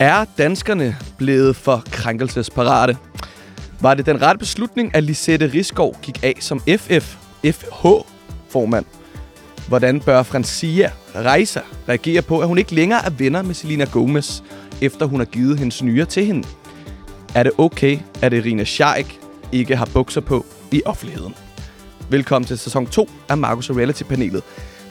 Er danskerne blevet for krænkelsesparate? Var det den rette beslutning, at Lisette Risgaard gik af som FF, FH-formand? Hvordan bør Francia Reiser reagere på, at hun ikke længere er venner med Selena Gomez, efter hun har givet hendes nyere til hende? Er det okay, at Irina Scheik ikke har bukser på i offentligheden? Velkommen til sæson 2 af Marcus Reality-panelet.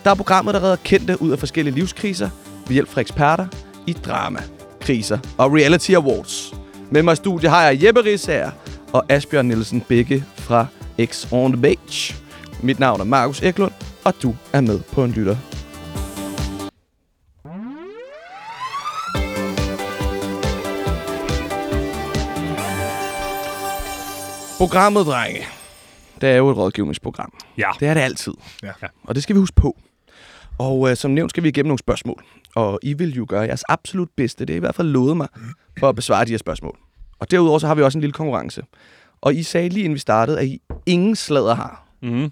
Der er programmet, der redder kendte ud af forskellige livskriser ved hjælp fra eksperter i drama, kriser og reality awards. Med mig i studiet har jeg Jeppe Rissager og Asbjørn Nielsen begge fra X on the Beach. Mit navn er Markus Eklund, og du er med på en lytter. Programmet, drenge, det er jo et rådgivningsprogram. Ja. Det er det altid. Ja. Og det skal vi huske på. Og øh, som nævnt skal vi igennem nogle spørgsmål. Og I vil jo gøre jeres absolut bedste. Det er i hvert fald lovet mig for at besvare de her spørgsmål. Og derudover så har vi også en lille konkurrence. Og I sagde lige inden vi startede, at I ingen slader har. Mm-hmm.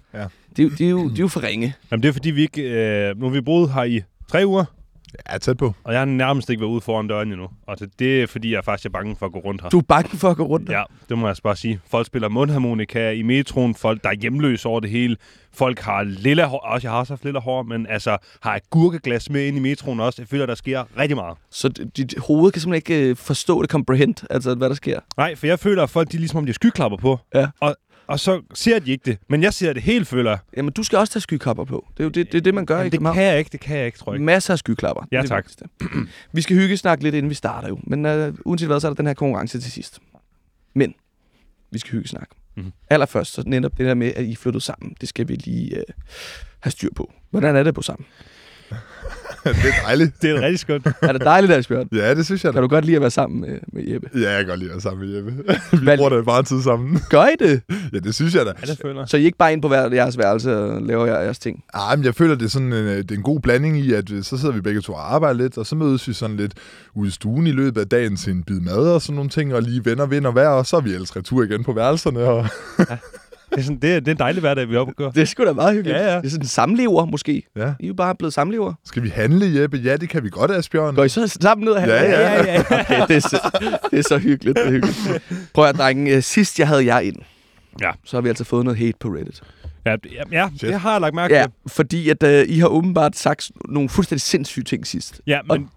Det, er jo- det, er jo, det er jo for ringe. Jamen, det er fordi, vi ikke... Øh, nu har vi boet her i tre uger, Ja, tæt på. og jeg har nærmest ikke været ude foran døren endnu. Og det, er fordi, jeg faktisk er bange for at gå rundt her. Du er bange for at gå rundt der. Ja, det må jeg bare sige. Folk spiller mundharmonika i metroen, folk der er hjemløse over det hele. Folk har lille hår, også jeg har også haft lille hår, men altså har et gurkeglas med ind i metroen også. Jeg føler, der sker rigtig meget. Så dit hoved kan simpelthen ikke øh, forstå det, comprehend, altså hvad der sker. Nej, for jeg føler, at folk de er ligesom om de skyklapper på. Ja. Og, og så ser de ikke det. Men jeg ser det helt, føler. Jamen, du skal også tage skykapper på. Det er jo det, det, er det man gør i Jamen, det kan jeg ikke, det kan jeg ikke, tror jeg ikke. Masser af skyklapper. Ja, Det det tak. vi skal hygge snakke lidt, inden vi starter jo. Men uh, uanset hvad, så er der den her konkurrence til sidst. Men vi skal hygge snakke. Mhm. Mm-hmm. Allerførst, så netop det der med, at I flyttede sammen, det skal vi lige uh, have styr på. Hvordan er det på sammen? det er dejligt. Det er rigtig skønt. er det dejligt, Asbjørn? Ja, det synes jeg da. Kan du godt lide at være sammen med, med Jeppe? Ja, jeg kan godt lide at være sammen med Jeppe. Vi Hvad- bruger da meget tid sammen. Gør I det? Ja, det synes jeg da. Ja, det føler jeg. Så I er ikke bare ind på hver jeres værelse og laver jer jeres ting? Ej, men jeg føler, det er, sådan en, øh, det er en god blanding i, at øh, så sidder vi begge to og arbejder lidt, og så mødes vi sådan lidt ude i stuen i løbet af dagen til en bid mad og sådan nogle ting, og lige venner, vinder hver, og så er vi ellers retur igen på værelserne. Og... Det er, sådan, det, er, det er en dejlig hverdag, vi er oppe og. Det er sgu da meget hyggeligt. Ja, ja. Det er sådan en samlever, måske. Ja. I er jo bare blevet samlever. Skal vi handle, Jeppe? Ja, det kan vi godt, Asbjørn. Går I så sammen ned og handler? Ja, ja. ja. Okay, det er, så, det er så hyggeligt. Det er hyggeligt. Prøv at drenge. øh, Sidst jeg havde jer ind, Ja. så har vi altså fået noget hate på Reddit. Ja, det- ja, ja Shit. det har jeg lagt mærke Ja, til. fordi at uh, I har åbenbart sagt nogle fuldstændig sindssyge ting sidst. Ja, Og, men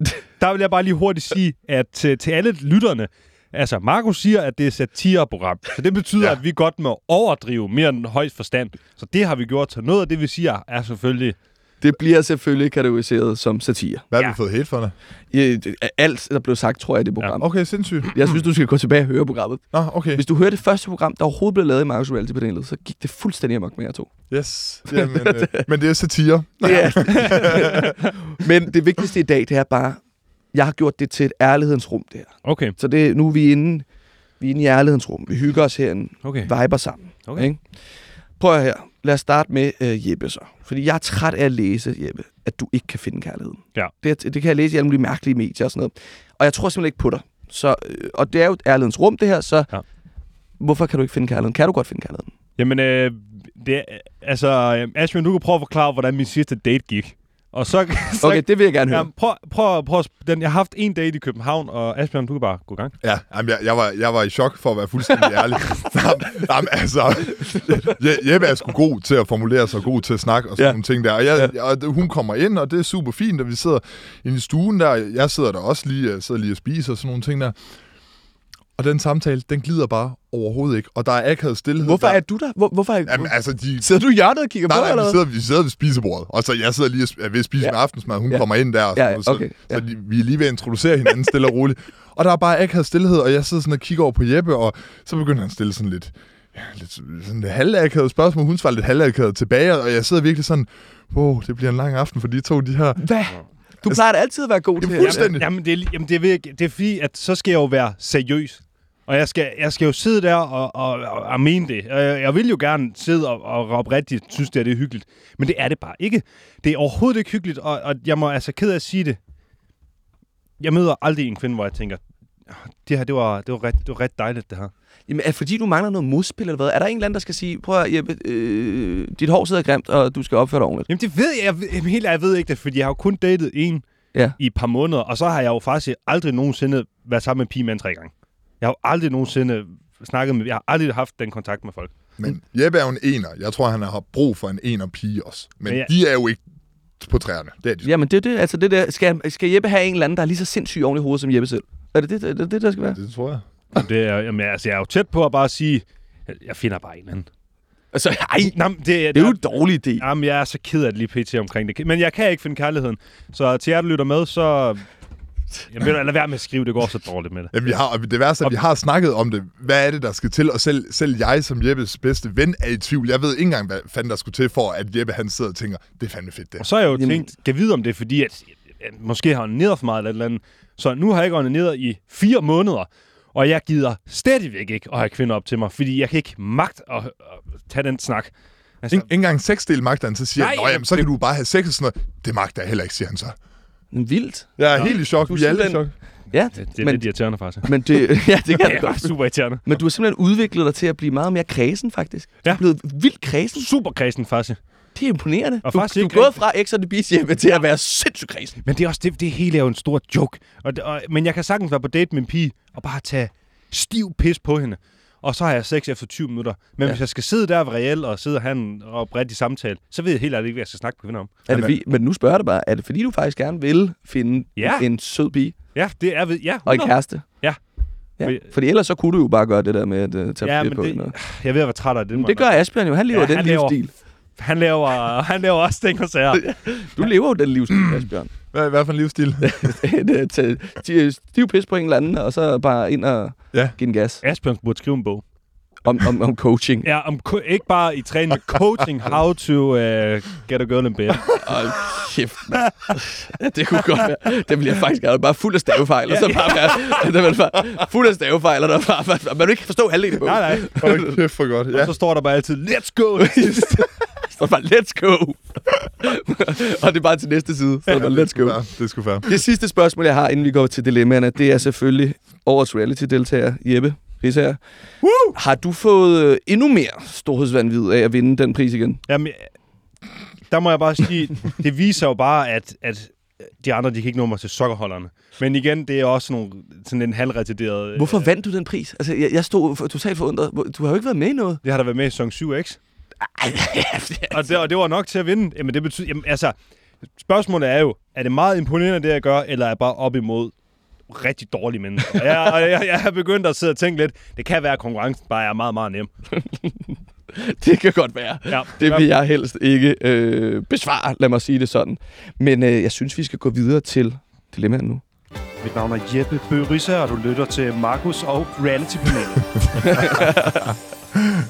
der vil jeg bare lige hurtigt sige, at til, til alle lytterne, altså Markus siger, at det er et satireprogram, så det betyder, Ja. ja. at vi godt må overdrive mere end højst forstand. Så det har vi gjort, så noget af det, vi siger, er selvfølgelig... det bliver selvfølgelig kategoriseret som satire. Hvad har Ja. vi fået hate for det? Alt, der blev sagt, tror jeg, i det program. Okay, sindssygt. Jeg synes, du skal gå tilbage og høre programmet. Nå, okay. Hvis du hører det første program, der overhovedet blev lavet i Marcus Reality-panelet, så gik det fuldstændig amok med jer to. Yes. Jamen, øh, men det er satire. Ja. Men det vigtigste i dag, det er bare, jeg har gjort det til et ærlighedens rum, det her. Okay, Så det, nu er vi inde, vi er inde i ærlighedens rum. Vi hygger os herinde, okay. viber sammen. Okay. Ikke? Prøv her. Lad os starte med uh, Jeppe så. Fordi jeg er træt af at læse, Jeppe, at du ikke kan finde kærligheden. Ja. Det, det kan jeg læse i alle mulige mærkelige medier og sådan noget. Og jeg tror simpelthen ikke på dig. Så, øh, og det er jo et ærlighedens rum, det her, så Ja. hvorfor kan du ikke finde kærligheden? Kan du godt finde kærligheden? Jamen, øh, det altså, øh, Asbjørn, du kan prøve at forklare, hvordan min sidste date gik. Og så, så Okay, det vil jeg gerne høre. Ja, prøv, prøv, prøv, den, jeg har haft en date i København, og Asbjørn, du kan bare gå i gang. Ja, jamen, jeg, jeg, var, jeg var i chok for at være fuldstændig ærlig. jamen, jamen, altså, Je- Jeppe er sgu god til at formulere sig, god til at snakke og sådan Ja. ja. nogle ting der. Og, jeg, ja. og hun kommer ind, og det er super fint, og vi sidder inde i stuen der. Jeg sidder der også lige, jeg sidder lige og spiser og sådan nogle ting der. Og den samtale, den glider bare overhovedet ikke. Og der er akavet stillhed. Hvorfor der. er du der? Hvor, hvorfor er, Jamen, altså, de, Sidder du i hjørnet og kigger Nej, på, nej, eller vi sidder, vi sidder ved spisebordet, og så jeg sidder lige er ved at spise Ja. ja. med aftensmad, hun Ja. ja. kommer ind der, og Ja, sådan ja, så, okay, ja. så de, vi er lige ved at introducere hinanden stille og roligt. Og der er bare akavet stillhed, og jeg sidder sådan og kigger over på Jeppe, og så begynder han at stille sådan lidt, ja, lidt sådan lidt halvakavet spørgsmål, hun svarer lidt halvakavet tilbage, og jeg sidder virkelig sådan, wow, det bliver en lang aften for de to, de her. Hvad? Du plejer da altid at være god til Jamen, det. fuldstændig. Jamen, det, er, jamen det, er, det er fordi, at så skal jeg jo være seriøs. Og jeg skal, jeg skal jo sidde der og, og, og, og mene det. Jeg, vil jo gerne sidde og, og oprigtigt synes, det er, det er hyggeligt. Men det er det bare ikke. Det er overhovedet ikke hyggeligt, og, og jeg må altså ked af at sige det. Jeg møder aldrig en kvinde, hvor jeg tænker, "Ah, det her, det var, det var, ret, det var ret dejligt, det her. Jamen, er fordi du mangler noget modspil, eller hvad? Er der en eller anden, der skal sige, prøv at, Jeppe, øh, dit hår sidder grimt, og du skal opføre dig ordentligt? Jamen det ved jeg, jeg jamen, helt jeg ved ikke det, fordi jeg har jo kun datet en. Ja. i et par måneder, og så har jeg jo faktisk aldrig nogensinde været sammen med en pige med tre gange. Jeg har jo aldrig nogensinde snakket med, jeg har aldrig haft den kontakt med folk. Men Jeppe er jo en ener. Jeg tror, han har brug for en ener pige også. Men Men ja. de er jo ikke på træerne. Det er de. Jamen, det er det. Altså, det der. Skal, skal Jeppe have en eller anden, der er lige så sindssyg oven i hovedet som Jeppe selv? Er det det, det, det, det der skal være? Det tror jeg. Det er, jamen, altså, jeg er jo tæt på at bare sige, jeg finder bare en anden. Altså, ej, Nej, det, det er jo en dårlig idé. Jamen, jeg er så ked af det lige pt. omkring det. Men jeg kan ikke finde kærligheden. Så til jer, der lytter med, så... Jeg vil lade være med at skrive, det går så dårligt med det. Ja, vi har, og det værste er, at vi har snakket om det. Hvad er det, der skal til? Og selv, selv jeg som Jeppes bedste ven er i tvivl. Jeg ved ikke engang, hvad fanden der skulle til for, at Jeppe han sidder og tænker, det er fandme fedt det. Og så har jeg jo Jamen- tænkt, kan vide om det er fordi, at at måske har jeg for meget eller et eller andet. Så nu har jeg ikke ned i fire måneder, og jeg gider stadigvæk ikke at have kvinder op til mig, fordi jeg kan ikke magt at, at tage den snak. Altså, Ikke engang sexdel magter han, så siger Nej, han, "Nå, jamen, så det- kan du bare have sex og sådan noget. Det magter jeg heller ikke, siger han så. Vildt. Jeg er Nå. helt i chok. Du er Vi er alle i chok. Ja, det, det er men, lidt irriterende faktisk. men det, ja, det kan er godt. super irriterende. Men du har simpelthen udviklet dig til at blive meget mere kredsen, faktisk. Du Ja. er blevet vildt kredsen. Super kredsen faktisk. Det er imponerende. Og du, faktisk du er ikke gået fra X on the Beach Jeppe til at være sindssygt kredsen. Men det er også det, det hele er jo en stor joke. Og, og, men jeg kan sagtens være på date med en pige og bare tage stiv pis på hende. Og så har jeg sex efter 20 minutter. Men Ja. hvis jeg skal sidde der og være reel og sidde og have en oprigtig samtale, så ved jeg helt ærligt ikke, hvad jeg skal snakke med kvinder om. Er det, vi, men nu spørger jeg dig bare, er det fordi, du faktisk gerne vil finde Ja. en sød pige Ja, det er ved. Ja, og en 100. kæreste? Ja. ja. Fordi ellers så kunne du jo bare gøre det der med at uh, tage Ja, på det-. Jeg ved at være træt af det. Men det gør. Asbjørn jo. Han lever Ja, den han laver- livsstil. Han laver, han laver også ting og sager. Du lever jo den livsstil, Asbjørn. Hvad, hvad for en livsstil? Det til- til- Stiv pis på en eller anden, og så bare ind og Ja. give den gas. Asbjørn burde skrive en bog. Om, om, om coaching. Ja, om, ko- ikke bare i træning, men coaching, how to uh, get a girl in bed. Hold kæft. Ja, det kunne godt være. Det bliver jeg faktisk gerne. Bare fuld af stavefejl. Og så bare være, det er bare fuld af stavefejl, og der bare, man vil ikke forstå halvdelen på. Nej, nej. Hold kæft for godt. Ja. Ja. Og så står der bare altid, let's go! Så bare, let's go. og det er bare til næste side. Så det bare, let's go. Ja, det skulle være. Det sidste spørgsmål, jeg har, inden vi går til dilemmaerne, det er selvfølgelig årets reality-deltager, Jeppe Risager. Woo! Har du fået øh, endnu mere storhedsvandvid af at vinde den pris igen? Jamen, der må jeg bare sige, det viser jo bare, at, at de andre, de kan ikke nå mig til sokkerholderne. Men igen, det er også nogle, sådan en halvretarderet... Hvorfor vandt du den pris? Altså, jeg, jeg stod totalt forundret. Du har jo ikke været med i noget. Det har der været med i sæson 7X. Og det, og det var nok til at vinde. Jamen, det betyder... Jamen, altså, spørgsmålet er jo, er det meget imponerende, det jeg gør, eller er jeg bare op imod rigtig dårlige mennesker? Jeg, og jeg, jeg har begyndt at sidde og tænke lidt, det kan være, at konkurrencen bare er meget, meget nem. det kan godt være. Ja. Det vil jeg helst ikke øh, besvare, lad mig sige det sådan. Men øh, jeg synes, vi skal gå videre til dilemmaen nu. Mit navn er Jeppe Bøgerisse, og du lytter til Markus og Reality Panelet.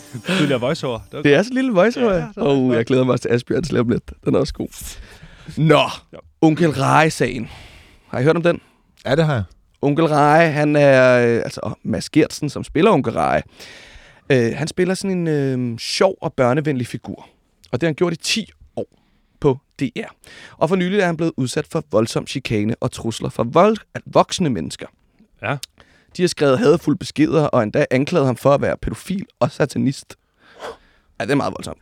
Tidligere voiceover. Det Det er så en lille voiceover. Ja, og flot. jeg glæder mig også til Asbjørns lige om lidt. Den er også god. Nå, Ja. onkel Rej-sagen. Har I hørt om den? Ja, det har jeg. Onkel Rej, han er, øh, altså Mads Gertsen, som spiller onkel Rej, øh, han spiller sådan en øh, sjov og børnevenlig figur. Og det har han gjort i 10 år på DR. Og for nylig er han blevet udsat for voldsom chikane og trusler fra vold, voksne mennesker. Ja. De har skrevet hadfulde beskeder og endda anklaget ham for at være pædofil og satanist. Ja, det er meget voldsomt.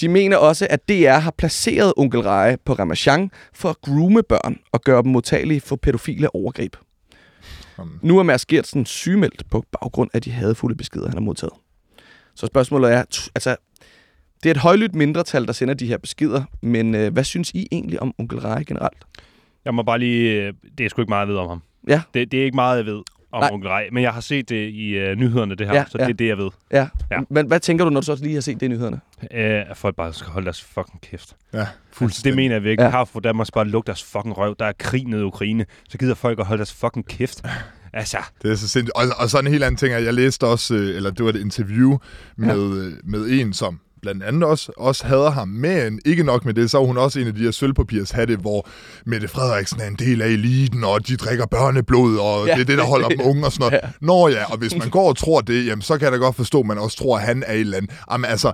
De mener også, at DR har placeret onkel Reje på Ramachan for at groome børn og gøre dem modtagelige for pædofile overgreb. Um, Nu er Mads Gertsen sygemeldt på baggrund af de hadfulde beskeder, han har modtaget. Så spørgsmålet er, altså, det er et højlydt mindretal, der sender de her beskeder, men øh, hvad synes I egentlig om onkel Reje generelt? Jeg må bare lige... øh, Det er sgu ikke meget, jeg ved om ham. Ja. Det, det er ikke meget, jeg ved om Nej. onkel Rej, men jeg har set det i uh, nyhederne, det her, Ja, så ja. det er det, jeg ved. Ja. Ja. Men hvad tænker du, når du så også lige har set det i nyhederne? Uh, at folk bare skal holde deres fucking kæft. ja, fuldstændig. det mener jeg virkelig. Ja. Har for Danmark skal bare lukke deres fucking røv. Der er krig nede i Ukraine. Så gider folk at holde deres fucking kæft. Altså, Det er så sindssygt. Og, og så en helt anden ting, at jeg læste også, øh, eller det var et interview med, ja. med en, som blandt andet også, også hader ham. Men ikke nok med det, så er hun også en af de her sølvpapirs hatte, hvor Mette Frederiksen er en del af eliten, og de drikker børneblod, og Ja. det er det, der holder dem unge og sådan noget. Ja. Nå ja, og hvis man går og tror det, jamen, så kan jeg da godt forstå, at man også tror, at han er et eller andet. Jamen altså,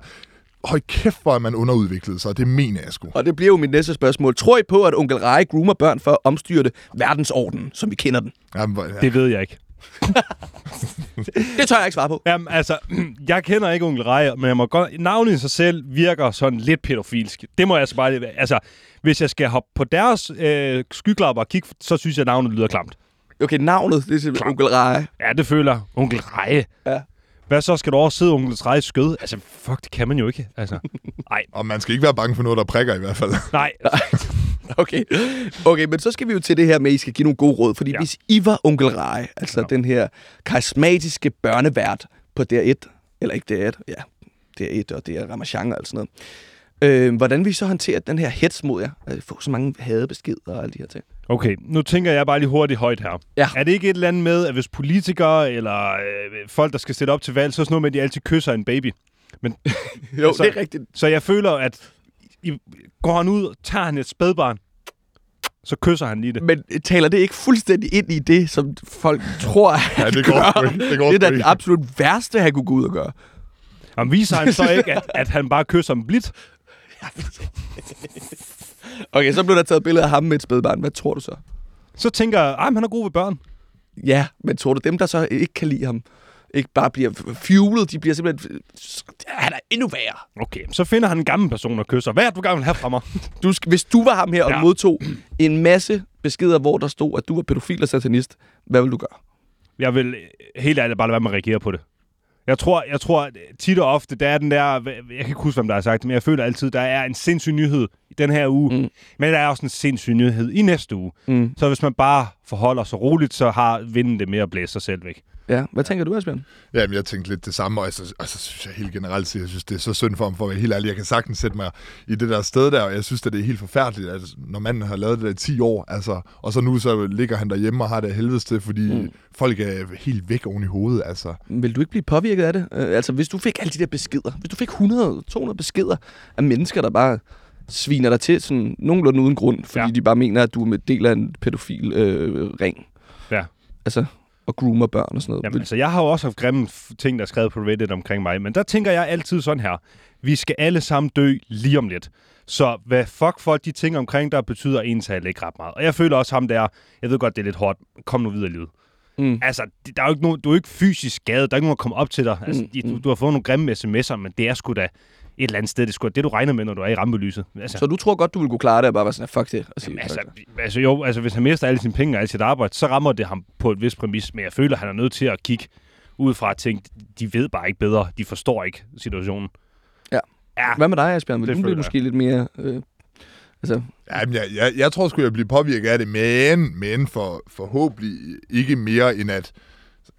hold kæft, hvor er man underudviklet sig, det mener jeg sgu. Og det bliver jo mit næste spørgsmål. Tror I på, at onkel Reje groomer børn for at omstyrte verdensordenen, som vi kender den? Jamen, ja. det ved jeg ikke. Det tør jeg ikke svare på. Jamen, altså, jeg kender ikke onkel Reje, men jeg må godt, navnet i sig selv virker sådan lidt pædofilsk. Det må jeg altså bare. Altså, hvis jeg skal hoppe på deres øh, skyklapper og kigge, så synes jeg, at navnet lyder klamt. Okay, navnet, det er simpelthen onkel Reje. Ja, det føler onkel Reje. Ja. Hvad så? Skal du også sidde onkel Rejes skød? Altså, fuck, det kan man jo ikke. Altså, nej, Og man skal ikke være bange for noget, der prikker i hvert fald. nej. Okay. okay, men så skal vi jo til det her med, at I skal give nogle gode råd. Fordi Ja. hvis I var onkel Reje, altså ja. den her karismatiske børnevært på DR1, eller ikke DR1, ja, DR1 og DR Ramachan og sådan noget. Øh, hvordan vi så håndtere den her hets mod jer? Altså, få så mange hadebeskeder og alle de her ting. Okay, nu tænker jeg bare lige hurtigt højt her. Ja. Er det ikke et eller andet med, at hvis politikere eller øh, folk, der skal stille op til valg, så er sådan noget med, at de altid kysser en baby? Men, Jo, Altså- det er rigtigt. så jeg føler, at i, går han ud, tager han et spædbarn, så kysser han lige det. Men taler det ikke fuldstændig ind i det, som folk tror, at Ja, det går gør? ikke. Det går det er det absolut værste, han kunne gå ud og gøre. Og viser han så ikke, at, at han bare kysser dem blidt? Okay, så blev der taget billeder af ham med et spædbarn. Hvad tror du så? Så tænker jeg, at han er god ved børn. Ja, men tror du, dem, der så ikke kan lide ham, ikke bare bliver fuelet, de bliver simpelthen... Han er endnu værre. Okay, så finder han en gammel person og kysser. Hvad er du vil have fra mig? Du hvis du var ham her og Ja. ja. modtog en masse beskeder, hvor der stod, at du var pædofil og satanist, hvad vil du gøre? Jeg vil øh, helt ærligt bare lade være med at reagere på det. Jeg tror, jeg tror tit og ofte, der er den der... Jeg kan ikke huske, hvem der har sagt det, men jeg føler altid, der er en sindssyg nyhed i den her uge. Mm. Men der er også en sindssyg nyhed i næste uge. Mm. Så hvis man bare forholder sig roligt, så har vinden det med at blæse sig selv væk. Ja, hvad tænker du, Asbjørn? Jamen, jeg tænkte lidt det samme, og så, og så synes jeg helt generelt, jeg synes, det er så synd for ham, for at være helt ærlig. Jeg kan sagtens sætte mig i det der sted der, og jeg synes, at det er helt forfærdeligt, at når manden har lavet det der i 10 år, altså, og så nu så ligger han derhjemme og har det helvedes til, fordi mm. folk er helt væk oven i hovedet, altså. Vil du ikke blive påvirket af det? Øh, altså, hvis du fik alle de der beskeder, hvis du fik 100-200 beskeder af mennesker, der bare sviner dig til sådan nogenlunde uden grund, fordi Ja. ja. de bare mener, at du er med del af en pædofil øh, ring. Ja. Altså, og groomer børn og sådan noget. Jamen, altså, jeg har jo også haft grimme ting, der er skrevet på Reddit omkring mig, men der tænker jeg altid sådan her. Vi skal alle sammen dø lige om lidt. Så hvad fuck folk de ting omkring der betyder ental ikke ret meget. Og jeg føler også ham der, jeg ved godt, det er lidt hårdt, kom nu videre i livet. Mm. Altså, der er jo ikke nogen, du er ikke fysisk skadet, der er ikke nogen, der kommer op til dig. Altså, Mm, du, mm. du har fået nogle grimme sms'er, men det er sgu da et eller andet sted, det er da det, du regner med, når du er i rampelyset. Altså, Så du tror godt, du vil kunne klare det og bare være sådan, fuck det. Og sige, Jamen, altså, altså, jo, altså, hvis han mister alle sine penge og alt sit arbejde, så rammer det ham på et vis præmis. Men jeg føler, at han er nødt til at kigge ud fra at tænke, de ved bare ikke bedre. De forstår ikke situationen. Ja. Ja, Hvad med dig, Asbjørn? Vil Det du blive måske lidt mere... Øh, altså, Jamen, jeg, jeg, jeg tror sgu, jeg bliver påvirket af det, men, men for, forhåbentlig ikke mere end at,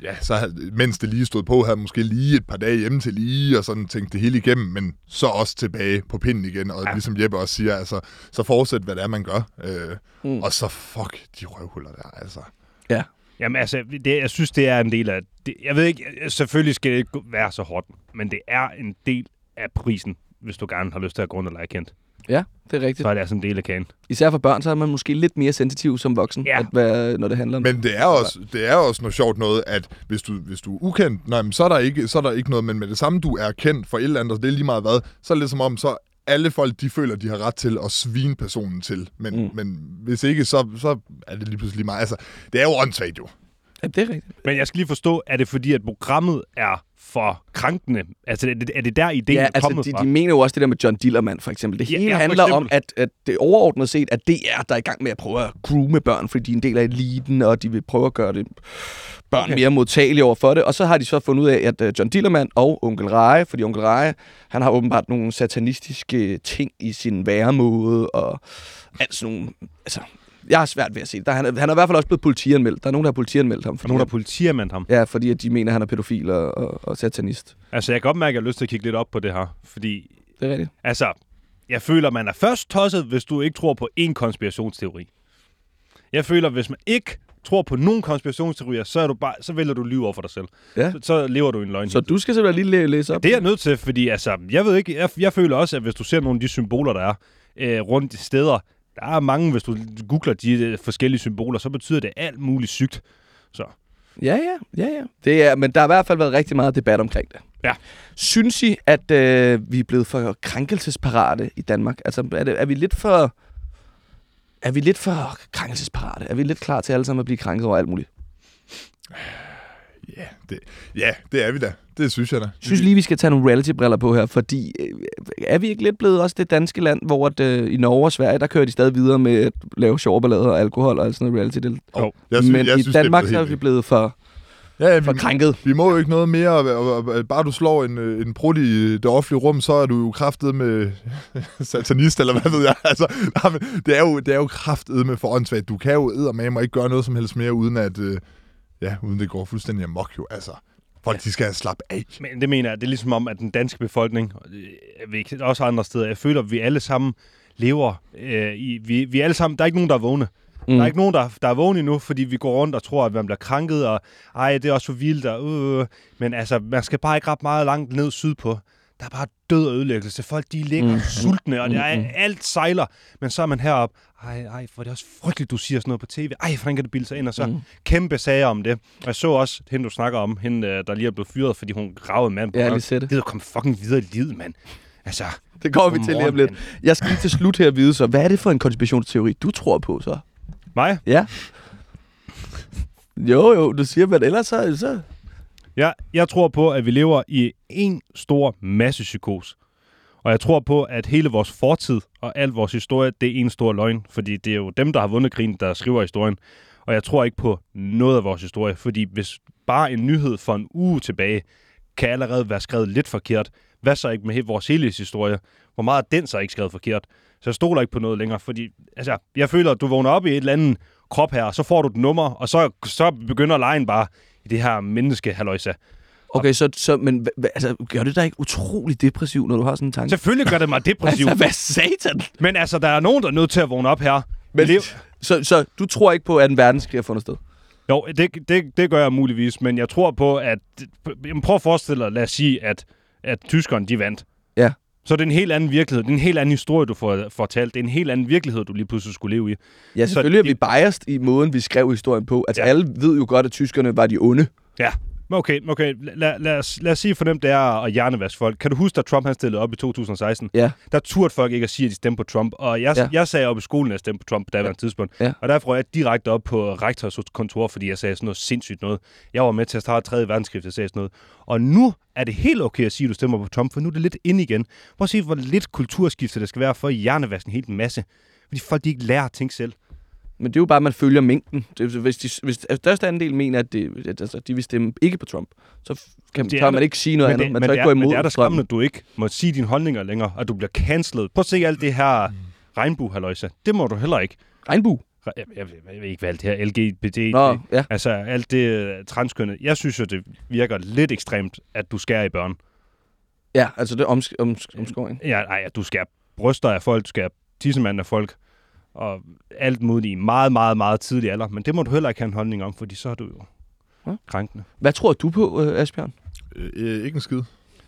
ja, så havde, mens det lige stod på, havde måske lige et par dage hjemme til lige, og sådan tænkt det hele igennem, men så også tilbage på pinden igen, og Ja. ja. ligesom Jeppe også siger, altså, så fortsæt, hvad det er, man gør. Øh, Mm. Og så fuck de røvhuller der, altså. Jamen altså, det, jeg synes, det er en del af... Det, jeg ved ikke, selvfølgelig skal det ikke være så hårdt, men det er en del af prisen, hvis du gerne har lyst til at gå rundt og lege kendt. Ja, det er rigtigt. Så er det altså en del af kagen. Især for børn, så er man måske lidt mere sensitiv som voksen, Ja. at være, når det handler om... Men det er også, det er også noget sjovt noget, at hvis du, hvis du er ukendt, nej, men så, er der ikke, så er der ikke noget, men med det samme, du er kendt for et eller andet, og det er lige meget hvad, så er det lidt som om, så alle folk, de føler, de har ret til at svine personen til. Men, Mm. men hvis ikke, så, så er det lige pludselig lige meget. Altså, det er jo åndssvagt jo. Ja, det er rigtigt. Men jeg skal lige forstå, er det fordi, at programmet er for krænkende? Altså, er det, er det der ideen Ja, er altså, kommet de, fra? de mener jo også det der med John Dillermand, for eksempel. Det Ja, hele ja, for handler om, eksempel. at, at det overordnet set, at det er, der er i gang med at prøve at groome børn, fordi de er en del af eliten, og de vil prøve at gøre det børn Okay. mere modtagelige over for det. Og så har de så fundet ud af, at uh, John Dillermand og Onkel Reje, fordi Onkel Reje, han har åbenbart nogle satanistiske ting i sin væremåde, og alt sådan nogle... Altså, jeg har svært ved at se det. Der, er- han, han er i hvert fald også blevet politianmeldt. Der er nogen, der har politianmeldt ham. For Fordi nogen, der han, politiermandt ham. ja, fordi at de mener, at han er pædofil og, og, og satanist. Altså, jeg kan godt mærke, at jeg har lyst til at kigge lidt op på det her. Fordi, Det er rigtigt. altså, jeg føler, man er først tosset, hvis du ikke tror på én konspirationsteori. Jeg føler, hvis man ikke tror på nogen konspirationsteorier, så, er du bare, så vælger du lyve over for dig selv. Ja. Så, så lever du i en løgn. Så du skal simpelthen lige læ- læse op. Det er jeg nødt til, fordi altså, jeg ved ikke, jeg, jeg føler også, at hvis du ser nogle af de symboler, der er øh, rundt i steder, der er mange, hvis du googler de øh, forskellige symboler, så betyder det alt muligt sygt. Så Ja, ja, ja, ja. Det er, men der har i hvert fald været rigtig meget debat omkring det. Ja. Synes I, at øh, vi er blevet for krænkelsesparate i Danmark? Altså, er, det, er vi lidt for... Er vi lidt for krænkelsesparate? Er vi lidt klar til alle sammen at blive krænket over alt muligt? Ja, det, ja, det er vi da. Det synes jeg da. Jeg synes lige, vi skal tage nogle reality-briller på her, fordi øh, er vi ikke lidt blevet også det danske land, hvor at, øh, i Norge og Sverige, der kører de stadig videre med at lave sjove ballader og alkohol og sådan noget reality del. Jo. Jeg synes, Men jeg i synes, det Danmark, blevet så er vi blevet for, Ja, ja, for vi, krænket. vi må jo ikke noget mere. Og, og, og, bare du slår en, øh, en brud i det offentlige rum, så er du jo kraftet med satanist, eller hvad ved jeg. Altså, nej, men det er jo, det er jo kraftet med foråndssvagt. Du kan jo eddermame og ikke gøre noget som helst mere, uden at, øh, ja, uden det går fuldstændig amok jo. Altså, folk, de skal slappe af. Men det mener jeg, det er ligesom om, at den danske befolkning, og er ikke- også andre steder, jeg føler, at vi alle sammen lever øh, i... Vi, vi alle sammen... Der er ikke nogen, der er vågne. Mm. Der er ikke nogen, der, der er vågne endnu, fordi vi går rundt og tror, at man bliver krænket, og ej, det er også for vildt, og øh, men altså, man skal bare ikke ret meget langt ned sydpå. Der er bare død og ødelæggelse. Folk, de ligger mm. sultne, og det er, alt sejler. Men så er man heroppe. Ej, ej, for det er også frygteligt, du siger sådan noget på tv. Ej, hvordan kan det bilde sig ind? Og så mm. kæmpe sager om det. Og jeg så også hende, du snakker om, hende, øh, der lige er blevet fyret, fordi hun gravede mand på Ja, røven. Lisette. Det komme fucking videre i livet, mand. Altså, Det kommer vi til lige om lidt. Jeg skal lige til slut her vide så, hvad er det for en konspirationsteori, du tror på så? mig? Ja. Jo, jo, du siger, men ellers så... så Ja, jeg tror på, at vi lever i en stor massepsykose. Og jeg tror på, at hele vores fortid og al vores historie, det er en stor løgn. Fordi det er jo dem, der har vundet krigen, der skriver historien. Og jeg tror ikke på noget af vores historie. Fordi hvis bare en nyhed for en uge tilbage kan allerede være skrevet lidt forkert, hvad så ikke med vores hele historie? Hvor meget er den så ikke skrevet forkert? Så jeg stoler ikke på noget længere, fordi altså, jeg føler, at du vågner op i et eller andet krop her, og så får du et nummer, og så, så begynder lejen bare i det her menneske halløjsa. Okay, så, så men hva- altså, gør det dig ikke utrolig depressiv, når du har sådan en tanke? Selvfølgelig gør det mig depressiv. Altså, hvad satan? Men altså, der er nogen, der er nødt til at vågne op her. Men, Lev- så, så du tror ikke på, at en verdenskrig har fundet sted? Jo, det, det, det gør jeg muligvis, men jeg tror på, at... Jamen, prøv at forestille dig, lad os sige, at, at tyskerne, de vandt. Så det er en helt anden virkelighed. Det er en helt anden historie, du får fortalt. Det er en helt anden virkelighed, du lige pludselig skulle leve i. Ja, selvfølgelig er de- vi biased i måden, vi skrev historien på. Altså, ja. alle ved jo godt, at tyskerne var de onde. Ja. Okay, okay. Lad, lad, os, lad os sige for dem, det er at hjernevaske folk. Kan du huske, da Trump han stillede op i 2016? Ja. Der turde folk ikke at sige, at de stemte på Trump. Og jeg, ja. Jeg sagde op i skolen, at jeg stemte på Trump på daværende ja. tidspunkt. Ja. Og derfor røg jeg direkte op på rektors kontor, fordi jeg sagde sådan noget sindssygt noget. Jeg var med til at starte 3. verdenskrig, jeg sagde sådan noget. Og nu er det helt okay at sige, at du stemmer på Trump, for nu er det lidt ind igen. Prøv at se, hvor lidt kulturskifte der skal være for at hjernevaske en hel masse. Fordi folk de ikke lærer at tænke selv. Men det er jo bare, at man følger mængden. Det, hvis, de, hvis den største andel mener, at, det, at altså, de vil stemme ikke på Trump, så kan, Det tør der- man ikke sige noget men det, andet. Man men, tør ikke er, gå men imod det er da strømmen. skræmmende, at du ikke må sige dine holdninger længere, at du bliver cancelled. Prøv at se alt det her regnbue Det må du heller ikke. Regnbue. Jeg, jeg, jeg, jeg ved ikke, hvad alt det her LGBT... Nå, ja. Altså, alt det øh, transkønnet. Jeg synes jo, det virker lidt ekstremt, at du skærer i børn. Ja, altså det er omsk- oms- omskåring. Ja, nej, at du skærer bryster af folk, du skærer tissemanden af folk, og alt muligt i meget, meget, meget tidlig alder. Men det må du heller ikke have en holdning om, fordi så er du jo Ja. krænkende. Hvad tror du på, øh, Asbjørn? Øh, øh, ikke en skid.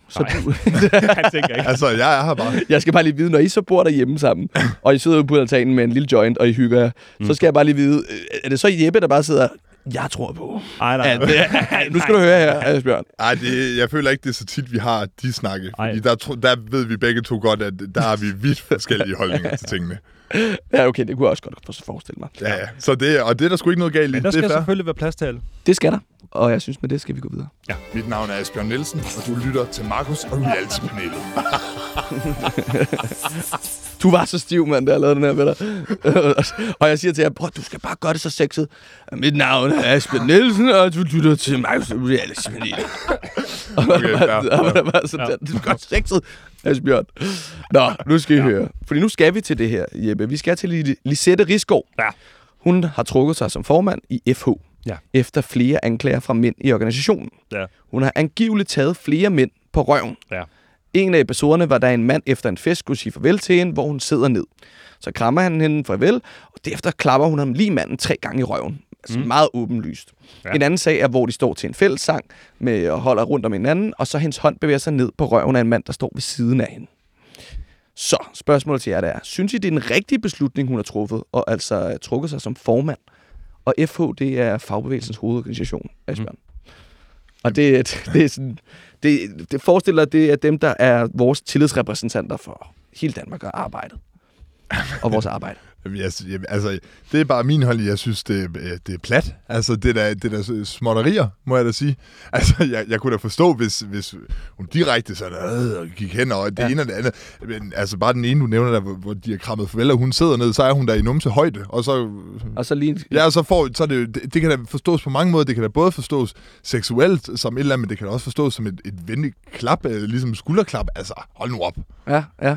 Så Nej. du, Han tænker ikke. Altså, jeg er her bare. jeg skal bare lige vide, når I så bor derhjemme sammen, og I sidder ude på altanen med en lille joint, og I hygger jer, mm. så skal jeg bare lige vide, øh, er det så Jeppe, der bare sidder, jeg tror på. Ej, nej, det, nu skal du høre her, Asbjørn. Ej, det, jeg føler ikke, det er så tit, vi har de snakke. Ej. Fordi der, der ved vi begge to godt, at der har vi vidt forskellige holdninger til tingene. Ja, okay, det kunne jeg også godt forestille mig. Ja, ja. Så det, og det er der sgu ikke noget galt i. Men der det er skal fair. selvfølgelig være plads til alle. Det skal der, og jeg synes, med det skal vi gå videre. Mit navn er Asbjørn Nielsen, og du lytter til Markus og Reality-panelet. Du var så stiv, mand, da jeg lavede den her med dig. og jeg siger til jer, bror, du skal bare gøre det så sexet. Mit navn er Asbjørn Nielsen, og du lytter til mig som reality Okay, Og det var så, Ja. det er godt sexet, Asbjørn. Nå, nu skal I ja. høre. Fordi nu skal vi til det her, Jeppe. Vi skal til Li- Lisette Risgaard. Ja. Hun har trukket sig som formand i FH. Ja. Efter flere anklager fra mænd i organisationen. Ja. Hun har angiveligt taget flere mænd på røven. Ja. En af episoderne var, da en mand efter en fest skulle sige farvel til hende, hvor hun sidder ned. Så krammer han hende farvel, og derefter klapper hun ham lige manden tre gange i røven. Altså mm. meget åbenlyst. Ja. En anden sag er, hvor de står til en fællessang med og holder rundt om hinanden, og så hendes hånd bevæger sig ned på røven af en mand, der står ved siden af hende. Så spørgsmålet til jer der er, synes I, det er en rigtig beslutning, hun har truffet, og altså trukket sig som formand? Og FH, det er fagbevægelsens hovedorganisation, Asbjørn. Mm. Og det, det er sådan, det, det forestiller, det er dem, der er vores tillidsrepræsentanter for hele Danmark og arbejdet. Og vores arbejde. Jeg, jeg, altså, det er bare min holdning. Jeg synes, det, er- det er plat. Altså, det er da, det er da småtterier, må jeg da sige. Altså, jeg, jeg kunne da forstå, hvis, hvis hun direkte sådan, øh, og gik hen og det Ja. ene og det andet. Men altså, bare den ene, du nævner der, hvor, hvor de har krammet farvel, og hun sidder ned, så er hun der i numse højde, og så... Og så lige en, Ja, og så får, så det, det, det kan da forstås på mange måder. Det kan da både forstås seksuelt som et eller andet, men det kan da også forstås som et, et venligt klap, øh, ligesom skulderklap. Altså, hold nu op. Ja, ja.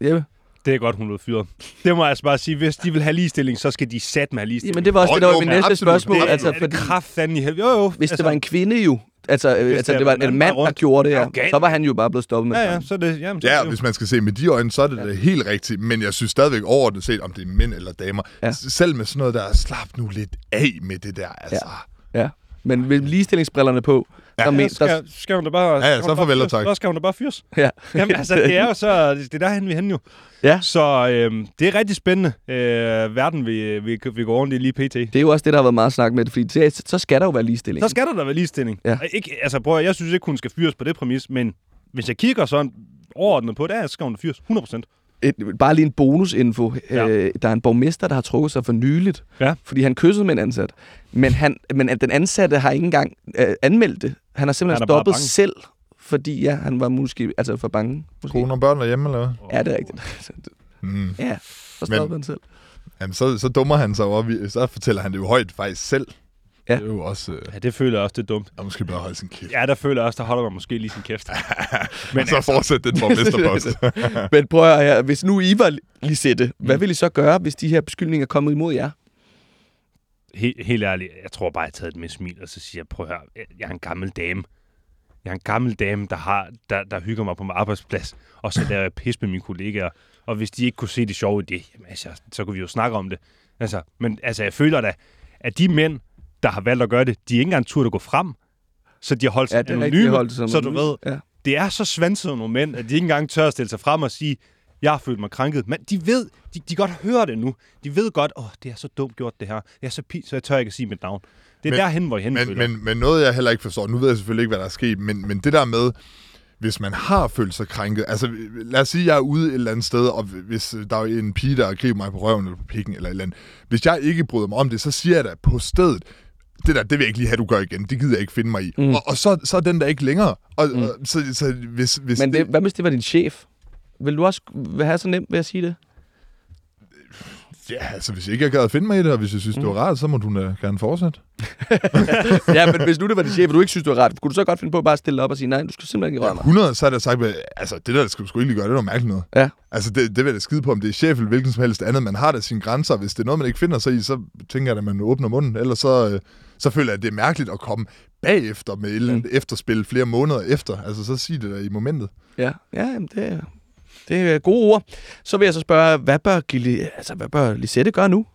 Jeppe? Det er godt, hun blev fyret. Det må jeg altså bare sige. Hvis de vil have ligestilling, så skal de sat med have ligestilling. Jamen, det var også Åh, det, der var jo, mit næste absolut. spørgsmål. det, altså, er, fordi, kraftfanden i helvede. Jo, jo. hvis det var en kvinde jo, altså, altså det det var en en mand, der gjorde det, ja, så var han jo bare blevet stoppet med Ja, ja, så det... Jamen, så Ja, det hvis man skal se med de øjne, så er det ja. helt rigtigt. Men jeg synes stadigvæk overordnet set, om det er mænd eller damer. Ja. Ja. Selv med sådan noget der, slap nu lidt af med det der. Altså. Ja. Men med ligestillingsbrillerne på, Ja, der, men, skal, der, skal hun da bare... Ja, ja, så hun bare farvel og tak. Så skal hun da bare fyres. ja. Jamen, altså, det er jo så... Det er derhen, vi er henne jo. Ja. Så øhm, det er rigtig spændende. Øh, verden, vi, vi, vi går rundt i lige pt. det er jo også det, der har været meget snak med det, fordi det, så skal der jo være ligestilling. Så skal der da være ligestilling. Ja. Ikke, altså, prøv, jeg synes ikke, hun skal fyres på det præmis, men hvis jeg kigger sådan overordnet på det, så skal hun fyres 100%. Et, bare lige en bonusinfo. Ja. Øh, der er en borgmester, der har trukket sig for nyligt, Ja. fordi han kyssede med en ansat. Men, han, men at den ansatte har ikke engang øh, anmeldt det. Han har simpelthen Han stoppet selv, fordi ja, han var måske altså for bange. Måske. Kone og børn derhjemme, eller hvad? Ja, det er rigtigt. Mm. ja, så Men- stoppede han selv. Jamen, så, så dummer han sig op så fortæller han det jo højt faktisk selv. Ja. Det er jo også... Øh, Ja, det føler jeg også, det er dumt. jeg måske bare holde sin kæft. Ja, der føler jeg også, der holder man måske lige sin kæft. Men så fortsæt den borgmesterpost. Men prøv at høre. Hvis nu I var Lisette, Mm. hvad ville I så gøre, hvis de her beskyldninger er kommet imod jer? Helt, helt ærligt, jeg tror bare, jeg har taget et med smil, og så siger jeg, prøv at høre, jeg er en gammel dame. Jeg er en gammel dame, der, har, der, der hygger mig på min arbejdsplads, og så laver jeg pis med mine kollegaer. Og hvis de ikke kunne se det sjove i det, jamen, altså, så kunne vi jo snakke om det. Altså, men altså, jeg føler da, at de mænd, der har valgt at gøre det, de er ikke engang turde at gå frem. Så de har holdt Ja, sig rigtigt, anonyme, holdt sig så du ved, Ja. det er så svanset nogle mænd, at de ikke engang tør at stille sig frem og sige, jeg har følt mig krænket. Men de ved, de, de godt hører det nu. De ved godt, åh, oh, det er så dumt gjort det her. Det er så pis, så jeg tør ikke at sige mit navn. Det er Men- derhen, hvor jeg hen men, men, men noget, jeg heller ikke forstår, nu ved jeg selvfølgelig ikke, hvad der er sket, men, men det der med, hvis man har følt sig krænket, altså lad os sige, at jeg er ude et eller andet sted, og hvis der er en pige, der griber mig på røven eller på pikken eller et eller andet, hvis jeg ikke bryder mig om det, så siger jeg da på stedet, det der, det vil jeg ikke lige have, du gør igen. Det gider jeg ikke finde mig i. Mm. Og, og så, så er den der ikke længere. Og, mm. og så, så hvis, hvis Men det, hvad hvis det var din chef? Vil du også have så nemt ved at sige det? Ja, altså hvis ikke jeg gad at finde mig i det, og hvis jeg synes, mm. det var rart, så må du uh, gerne fortsætte. ja, men hvis nu det var din chef, og du ikke synes, det var ret, kunne du så godt finde på at bare stille op og sige, nej, du skal simpelthen ikke røre mig? 100, så er der sagt, altså det der skal du sgu lige gøre, det er noget mærkeligt noget. Ja. Altså det, det vil jeg da skide på, om det er chef eller hvilken som helst andet. Man har da sine grænser, hvis det er noget, man ikke finder sig i, så tænker jeg, at man åbner munden. Ellers så, øh, så føler jeg, at det er mærkeligt at komme bagefter med et mm. efterspil flere måneder efter. Altså så sig det der i momentet. Ja, ja jamen, det, det er gode ord. Så vil jeg så spørge, hvad bør, Gilly, altså, hvad bør Lisette gøre nu?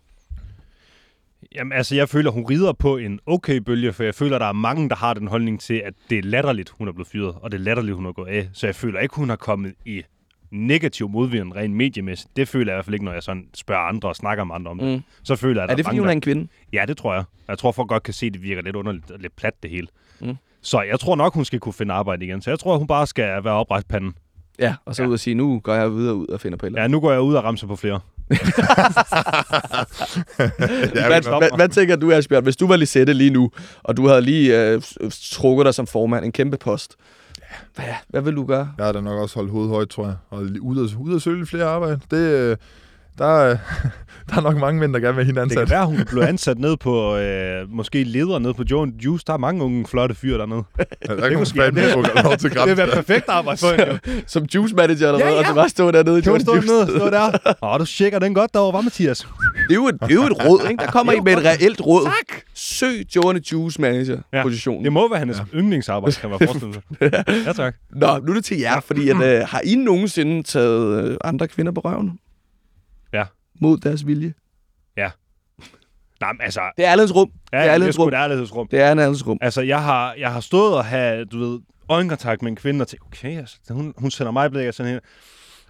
Jamen, altså, jeg føler, hun rider på en okay bølge, for jeg føler, der er mange, der har den holdning til, at det er latterligt, hun er blevet fyret, og det er latterligt, hun er gået af. Så jeg føler ikke, hun har kommet i negativ modvind rent mediemæssigt. Det føler jeg i hvert fald ikke, når jeg sådan spørger andre og snakker med andre om det. Mm. Så føler jeg, at Er det, fordi mange, hun er en kvinde? Ja, det tror jeg. Jeg tror, folk godt kan se, at det virker lidt underligt og lidt plat, det hele. Mm. Så jeg tror nok, hun skal kunne finde arbejde igen. Så jeg tror, hun bare skal være oprejst panden. Ja, og så Ja. ud og sige, nu går jeg videre ud og finder på et eller Ja, nu går jeg ud og ramser på flere. Hvad, hvad, hvad tænker du, Asbjørn, hvis du var Lisette lige nu, og du havde lige øh, trukket dig som formand, en kæmpe post, hvad, hvad vil du gøre? Jeg har da nok også holdt hovedet højt, tror jeg. Og ud og, ud og søge lidt flere arbejde. Det, øh, der, er- der er nok mange mænd, der gerne vil have hende Det kan ansat. være, hun blev ansat ned på, øh, måske leder ned på Joe Juice. Der er mange unge flotte fyre dernede. Ja, der er ikke nogen måske- spændende, får lov til Det vil være perfekt arbejde for hende. Som juice manager eller Ja, hvad, og ja. så bare stå dernede i Kan stå Juice. ned, stå der. Åh, du tjekker den godt derovre, hvad Mathias? Det er jo et, det er jo et råd, ikke? Der kommer Det I med et reelt råd. Tak! Søg Jordan Juice manager Ja. positionen. Det må være hendes ja. yndlingsarbejde, kan man forestille sig. Ja, tak. Nå, nu er det til jer, fordi at, øh, har I nogensinde taget øh, andre kvinder på røven? Ja. Mod deres vilje? Nej, men altså, Det er alles rum. ja, det er det er ærlighedsrum. Det er en alles rum. Altså, jeg har, jeg har stået og have, du ved, øjenkontakt med en kvinde og tænkt, okay, altså, hun, hun sender mig blik og sådan her.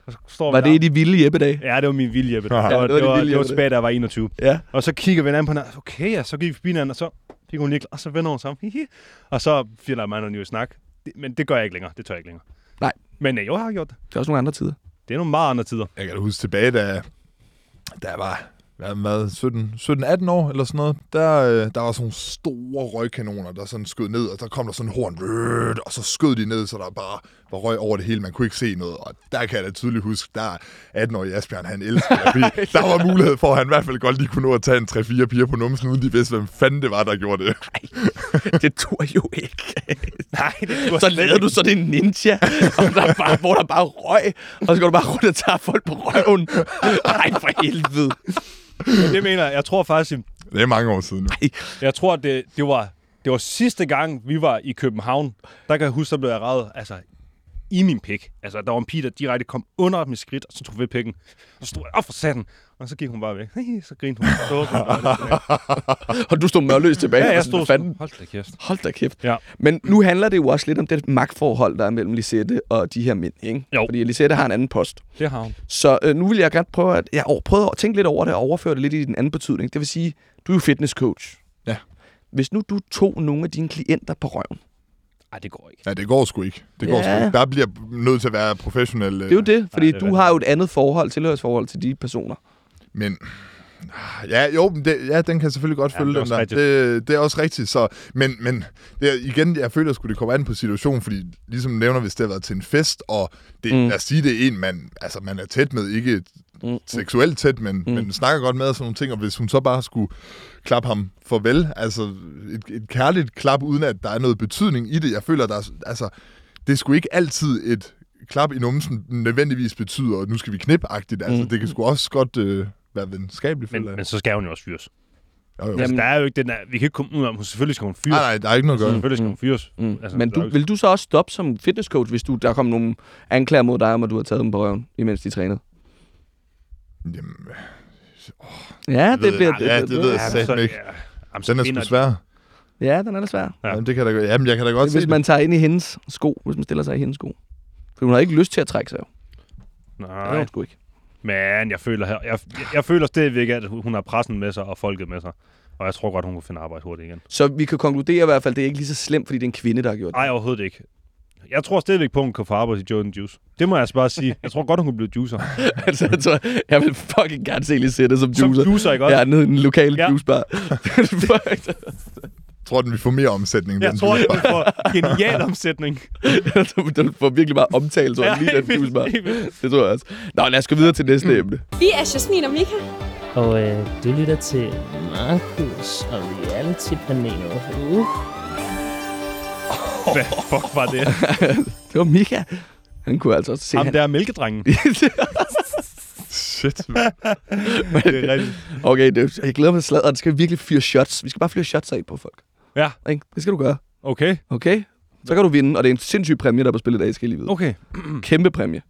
Og så står Var der. det i de vilde Jeppe-dage? Ja, det var min vilje, Jeppe. Ja, det var, det var det de var, vilde det var tilbage, da jeg var 21. Ja. Og så kigger vi hinanden på hinanden. Okay, ja, så gik vi forbi hinanden, og så fik hun lige, og så vender hun om. Hihi. Og så finder mig noget snak. Det, men det gør jeg ikke længere. Det tør jeg ikke længere. Nej. Men øh, jo, jeg har gjort det. Det er også nogle andre tider. Det er nogle meget andre tider. Jeg kan da huske tilbage, da, der var hvad, hvad, 17, 17-18 år eller sådan noget, der, øh, der var sådan nogle store røgkanoner, der sådan skød ned, og der kom der sådan en horn, rødt, og så skød de ned, så der bare var røg over det hele. Man kunne ikke se noget, og der kan jeg da tydeligt huske, der 18-årige Asbjørn, han elskede det, der var mulighed for, at han i hvert fald godt lige kunne nå at tage en 3-4 piger på numsen, uden de vidste, hvem fanden det var, der gjorde det. det tur jo ikke. Nej, det var så lavede du sådan en ninja, og der bare, hvor der bare røg, og så går du bare rundt og tager folk på røven. Nej, for helvede. Men det mener jeg. Jeg tror faktisk, Det er mange år siden nu. jeg tror, det, det var det var sidste gang, vi var i København. Der kan jeg huske, der blev jeg reddet, altså i min pik. Altså, der var en pige, der direkte kom under mit skridt, og så tog vi pikken. Og så stod jeg op for satan, og så gik hun bare væk. så grinte hun. Så. Og du stod mørløs tilbage. ja, jeg sådan, stod "Hvad fanden? sådan. Hold da kæft. Hold da kæft. Ja. Men nu handler det jo også lidt om det magtforhold, der er mellem Lisette og de her mænd, ikke? Jo. Fordi Lisette har en anden post. Det har hun. Så øh, nu vil jeg gerne prøve at... Jeg prøvet at tænke lidt over det og overføre det lidt i den anden betydning. Det vil sige, du er jo fitness coach. Ja. Hvis nu du tog nogle af dine klienter på røven. Ej, det går ikke. Ja, det går sgu ikke. Det går Ja. sgu ikke. Der bliver nødt til at være professionel. Det er jo det, fordi det er du har jo et andet forhold, tilhørsforhold til de personer. Men ja, jo, men det, ja, den kan selvfølgelig godt Ja, følge, det er den også der. rigtigt. Det, det er også rigtigt. Så, men men det igen, jeg føler, at det kommer an på situationen, fordi ligesom nævner, hvis det har været til en fest, og det, mm. lad os sige, det er en, man, altså, man er tæt med, ikke Mm. seksuelt tæt, men, mm. men snakker godt med og sådan nogle ting, og hvis hun så bare skulle klappe ham farvel, altså et, et kærligt klap, uden at der er noget betydning i det, jeg føler, der er, altså, det skulle ikke altid et klap i numsen nødvendigvis betyder, at nu skal vi knip-agtigt. Altså, Mm. det kan sgu også godt øh, være venskabeligt, Men, men så skal hun jo også fyres. Jo, jo. Altså, Jamen- der er jo ikke den der... Vi kan ikke komme ud om, hun selvfølgelig skal hun fyres. Nej, nej, der er ikke noget at gøre. Selvfølgelig skal hun fyres. Mm. Altså, Men du, ikke- vil du så også stoppe som fitness coach, hvis du, der kom nogle anklager mod dig om, at du har taget dem på røven, imens de trænede? Jamen, Ja, det ved- bliver... ja, det ved jeg Ja, satme ikke. ja. Jamen, den er sgu svær. Ja, den er da svær. Ja. Ja. Jamen, det kan da, jamen, jeg kan da godt se Hvis man tager ind i hendes sko, hvis man stiller sig i hendes sko. For hun har ikke lyst til at trække sig jo. Det har Nej, hun sgu ikke. men jeg føler, her, jeg, jeg, jeg føler stadigvæk, at hun har pressen med sig og folket med sig. Og jeg tror godt, hun kunne finde arbejde hurtigt igen. Så vi kan konkludere i hvert fald, at det er ikke lige så slemt, fordi det er en kvinde, der har gjort det. Nej, overhovedet ikke. Jeg tror stadigvæk på, at hun kan få arbejde i Jordan Juice. Det må jeg altså bare sige. Jeg tror godt, hun kunne blive juicer. altså, jeg, tror, jeg vil fucking gerne se Lisette som Som juicer. juicer, ikke også? Ja, nede i den lokale Ja. juicebar. Jeg tror, den vi får mere omsætning. Jeg den tror, det får genial omsætning. den får virkelig meget omtale, tror jeg, lige den juicebar. Det tror jeg også. Nå, lad os gå videre til næste emne. Vi er Jasmin og Mika. Og øh, du lytter til Markus og Reality-panelet. Uh. Hvad fuck var det? Det var Mika. Han kunne altså også se, Ham han... der mælkedrengen. Shit. Det er rigtigt. Okay, det, jeg glæder mig til. Det skal virkelig fyre shots. Vi skal bare fyre shots af på folk. Ja, Ikke? Det skal du gøre. okay. Okay? Så kan du vinde, og det er en sindssyg præmie, der er på spil i dag, skal I lige vide. Okay. Kæmpe præmie.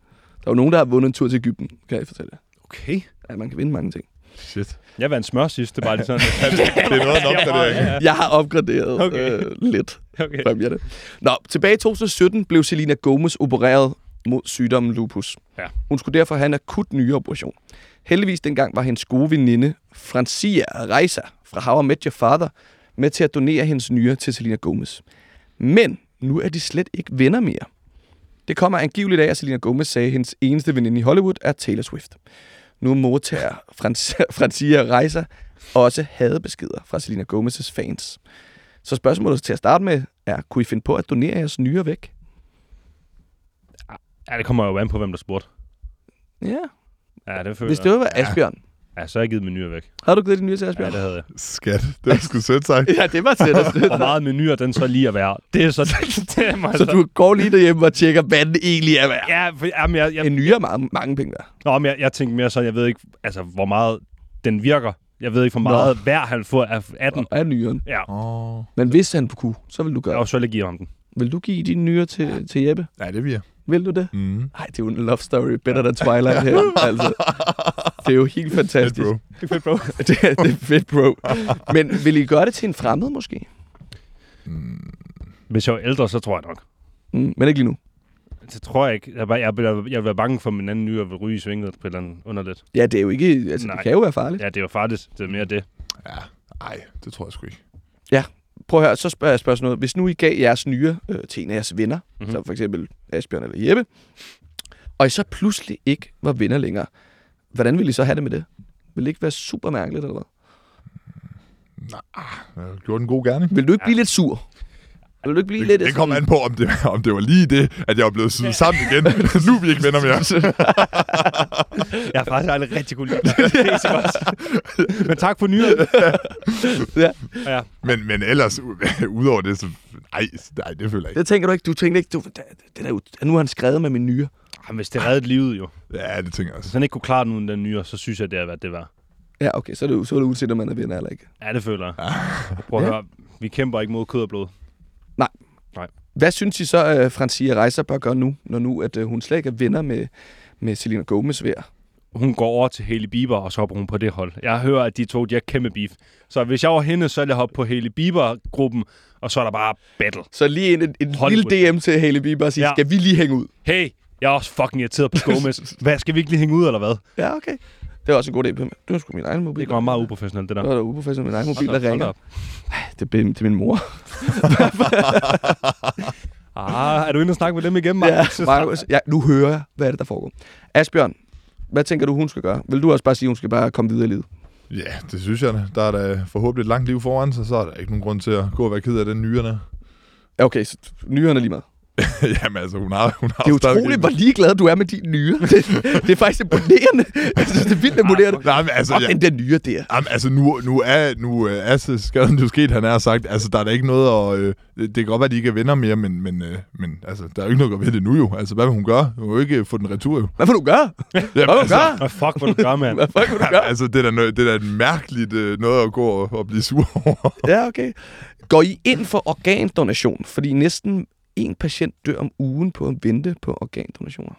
Der er jo nogen, der har vundet en tur til Ægypten, kan jeg fortælle jer. Okay. Ja, man kan vinde mange ting. Shit. Jeg vandt smør sidst. Det er bare lige sådan. Det er noget nok, det der. Ja, Jeg har opgraderet Okay. øh, lidt Okay. præmierne. Nå, tilbage i 2017 blev Selena Gomez opereret mod sygdommen lupus. Ja. Hun skulle derfor have en akut nyreoperation. Heldigvis dengang var hendes gode veninde, Francia Reisa fra How I Met Your Father, med til at donere hendes nyre til Selena Gomez. Men nu er de slet ikke venner mere. Det kommer angiveligt af, at Selena Gomez sagde, at hendes eneste veninde i Hollywood er Taylor Swift. Nu modtager Francia Reisa også hadebeskeder fra Selena Gomez' fans. Så spørgsmålet til at starte med er, kunne I finde på at donere jeres nyre væk? Ja, det kommer jo an på, hvem der spurgte. Ja. Ja, det føler Hvis det var Asbjørn. Ja, så har jeg givet nyre væk. Har du givet din nyre til Ja, Asbjørn? det havde jeg. Skat. Det var sgu sødt sagt. Ja, det var til dig. Hvor meget menuer den så lige er værd. Det er så... det er mig Så du går lige derhjemme og tjekker, hvad den egentlig er værd. Ja, for, jamen, jeg, jeg, En nyre er mange, mange penge værd. Nå, men jeg, jeg tænker mere sådan, jeg ved ikke, altså, hvor meget den virker. Jeg ved ikke, hvor meget Nå. værd han får af, af den. Af nyren. Ja, Åh. Men hvis han kunne, så vil du gøre og så vil jeg give ham den. Vil du give din nyre til, til Jeppe? Ja, det vil jeg. Vil du det? Mm. Nej, det er jo en love story. Better than Twilight her. altså. Det er jo helt fantastisk. bro. Det er fedt, bro. det, er, det er fedt, bro. Men vil I gøre det til en fremmed, måske? Hvis jeg var ældre, så tror jeg nok. Mm, men ikke lige nu. Det tror jeg ikke. Jeg, jeg, jeg, jeg, jeg vil være bange for, at min anden nyre vil ryge i svinget på et eller andet underligt. Ja, det er jo ikke... Altså, Nej. det kan jo være farligt. Ja, det er jo faktisk det er mere det. Ja. Ej, det tror jeg sgu ikke. Prøv at høre, så spørger jeg spørgsmålet noget. Hvis nu I gav jeres nyre øh, til en af jeres venner, Mhm. mm-hmm. som for eksempel Asbjørn eller Jeppe, og I så pludselig ikke var venner længere, hvordan ville I så have det med det? Vil det ikke være super mærkeligt, eller hvad? Jeg har gjort en god gerning. Vil du ikke blive lidt sur? Vil du ikke blive Det, lidt... det kommer an på, om det, om det var lige det, at jeg var blevet syet sammen igen. nu er vi ikke venner mere. Jeg har faktisk aldrig rigtig kunne lide. Det. Men tak for nyheden. Ja. Ja. Men, men ellers, udover det, så... Ej, nej, det føler jeg ikke. Det tænker du ikke. Du tænker ikke, du, det, der, er- nu har han skrevet med min nyre. Jamen, hvis det reddede livet jo. Ja, det tænker jeg Hvis også. han ikke kunne klare den uden den nye, så synes jeg, det er, hvad det var. Ja, okay, så er det, så er det uanset, om man er vinder eller ikke. Ja, det føler jeg. Prøv at Ja. høre. Vi kæmper ikke mod kød og blod. Hvad synes I så, at Francia Reiser bør gøre nu, når nu at, øh, hun slet ikke er venner med, med Selena Gomez ved? Hun går over til Hailey Bieber, og så hopper hun på det hold. Jeg hører, at de to, de har kæmpe beef. Så hvis jeg var hende, så ville jeg hoppe på Hailey Bieber-gruppen, og så er der bare battle. Så lige en, en, en lille DM til Hailey Bieber og sige, ja. skal vi lige hænge ud? Hey, jeg er også fucking irriteret på Gomez. Hvad, skal vi ikke lige hænge ud, eller hvad? Ja, okay. Det er også en god idé. Det er sgu min egen mobil. Det går meget uprofessionelt, det der. Det var da uprofessionelt. Min egen mobil, der ringer. Det er, det er min mor. Ah, er du inde og snakke med dem igen, Ja, Markus? Markus, ja, nu hører jeg, hvad er det, der foregår. Asbjørn, hvad tænker du, hun skal gøre? Vil du også bare sige, at hun skal bare komme videre i livet? Ja, det synes jeg. Der er da forhåbentlig et langt liv foran sig, så er der ikke nogen grund til at gå og være ked af den nyrerne. Ja, okay, så nyerne er lige meget. Jamen altså, hun har, hun har Det er utroligt, hvor ligeglad du er med din nyre. Det, det er faktisk imponerende. Jeg synes, det er vildt imponerende. Nej, men altså, Og ja, den der nyre der. Jamen, altså, nu, nu er, nu øh, er så skaden jo sket, han har sagt. Altså, der er da ikke noget at... Øh, det kan godt være, at de ikke er venner mere, men, men, øh, men altså, der er jo ikke noget at gøre ved det nu jo. Altså, hvad vil hun gøre? Hun vil jo ikke få den retur jo. Hvad vil du gøre? Jamen, Hvad vil du gøre? Hvad fuck, hvad du gør, mand? Hvad fuck vil du gøre? altså, det er da, noget, det er da mærkeligt øh, noget at gå og, og blive sur over. Ja, okay. Går I ind for organdonation? Fordi næsten en patient dør om ugen på at vente på organdonationer.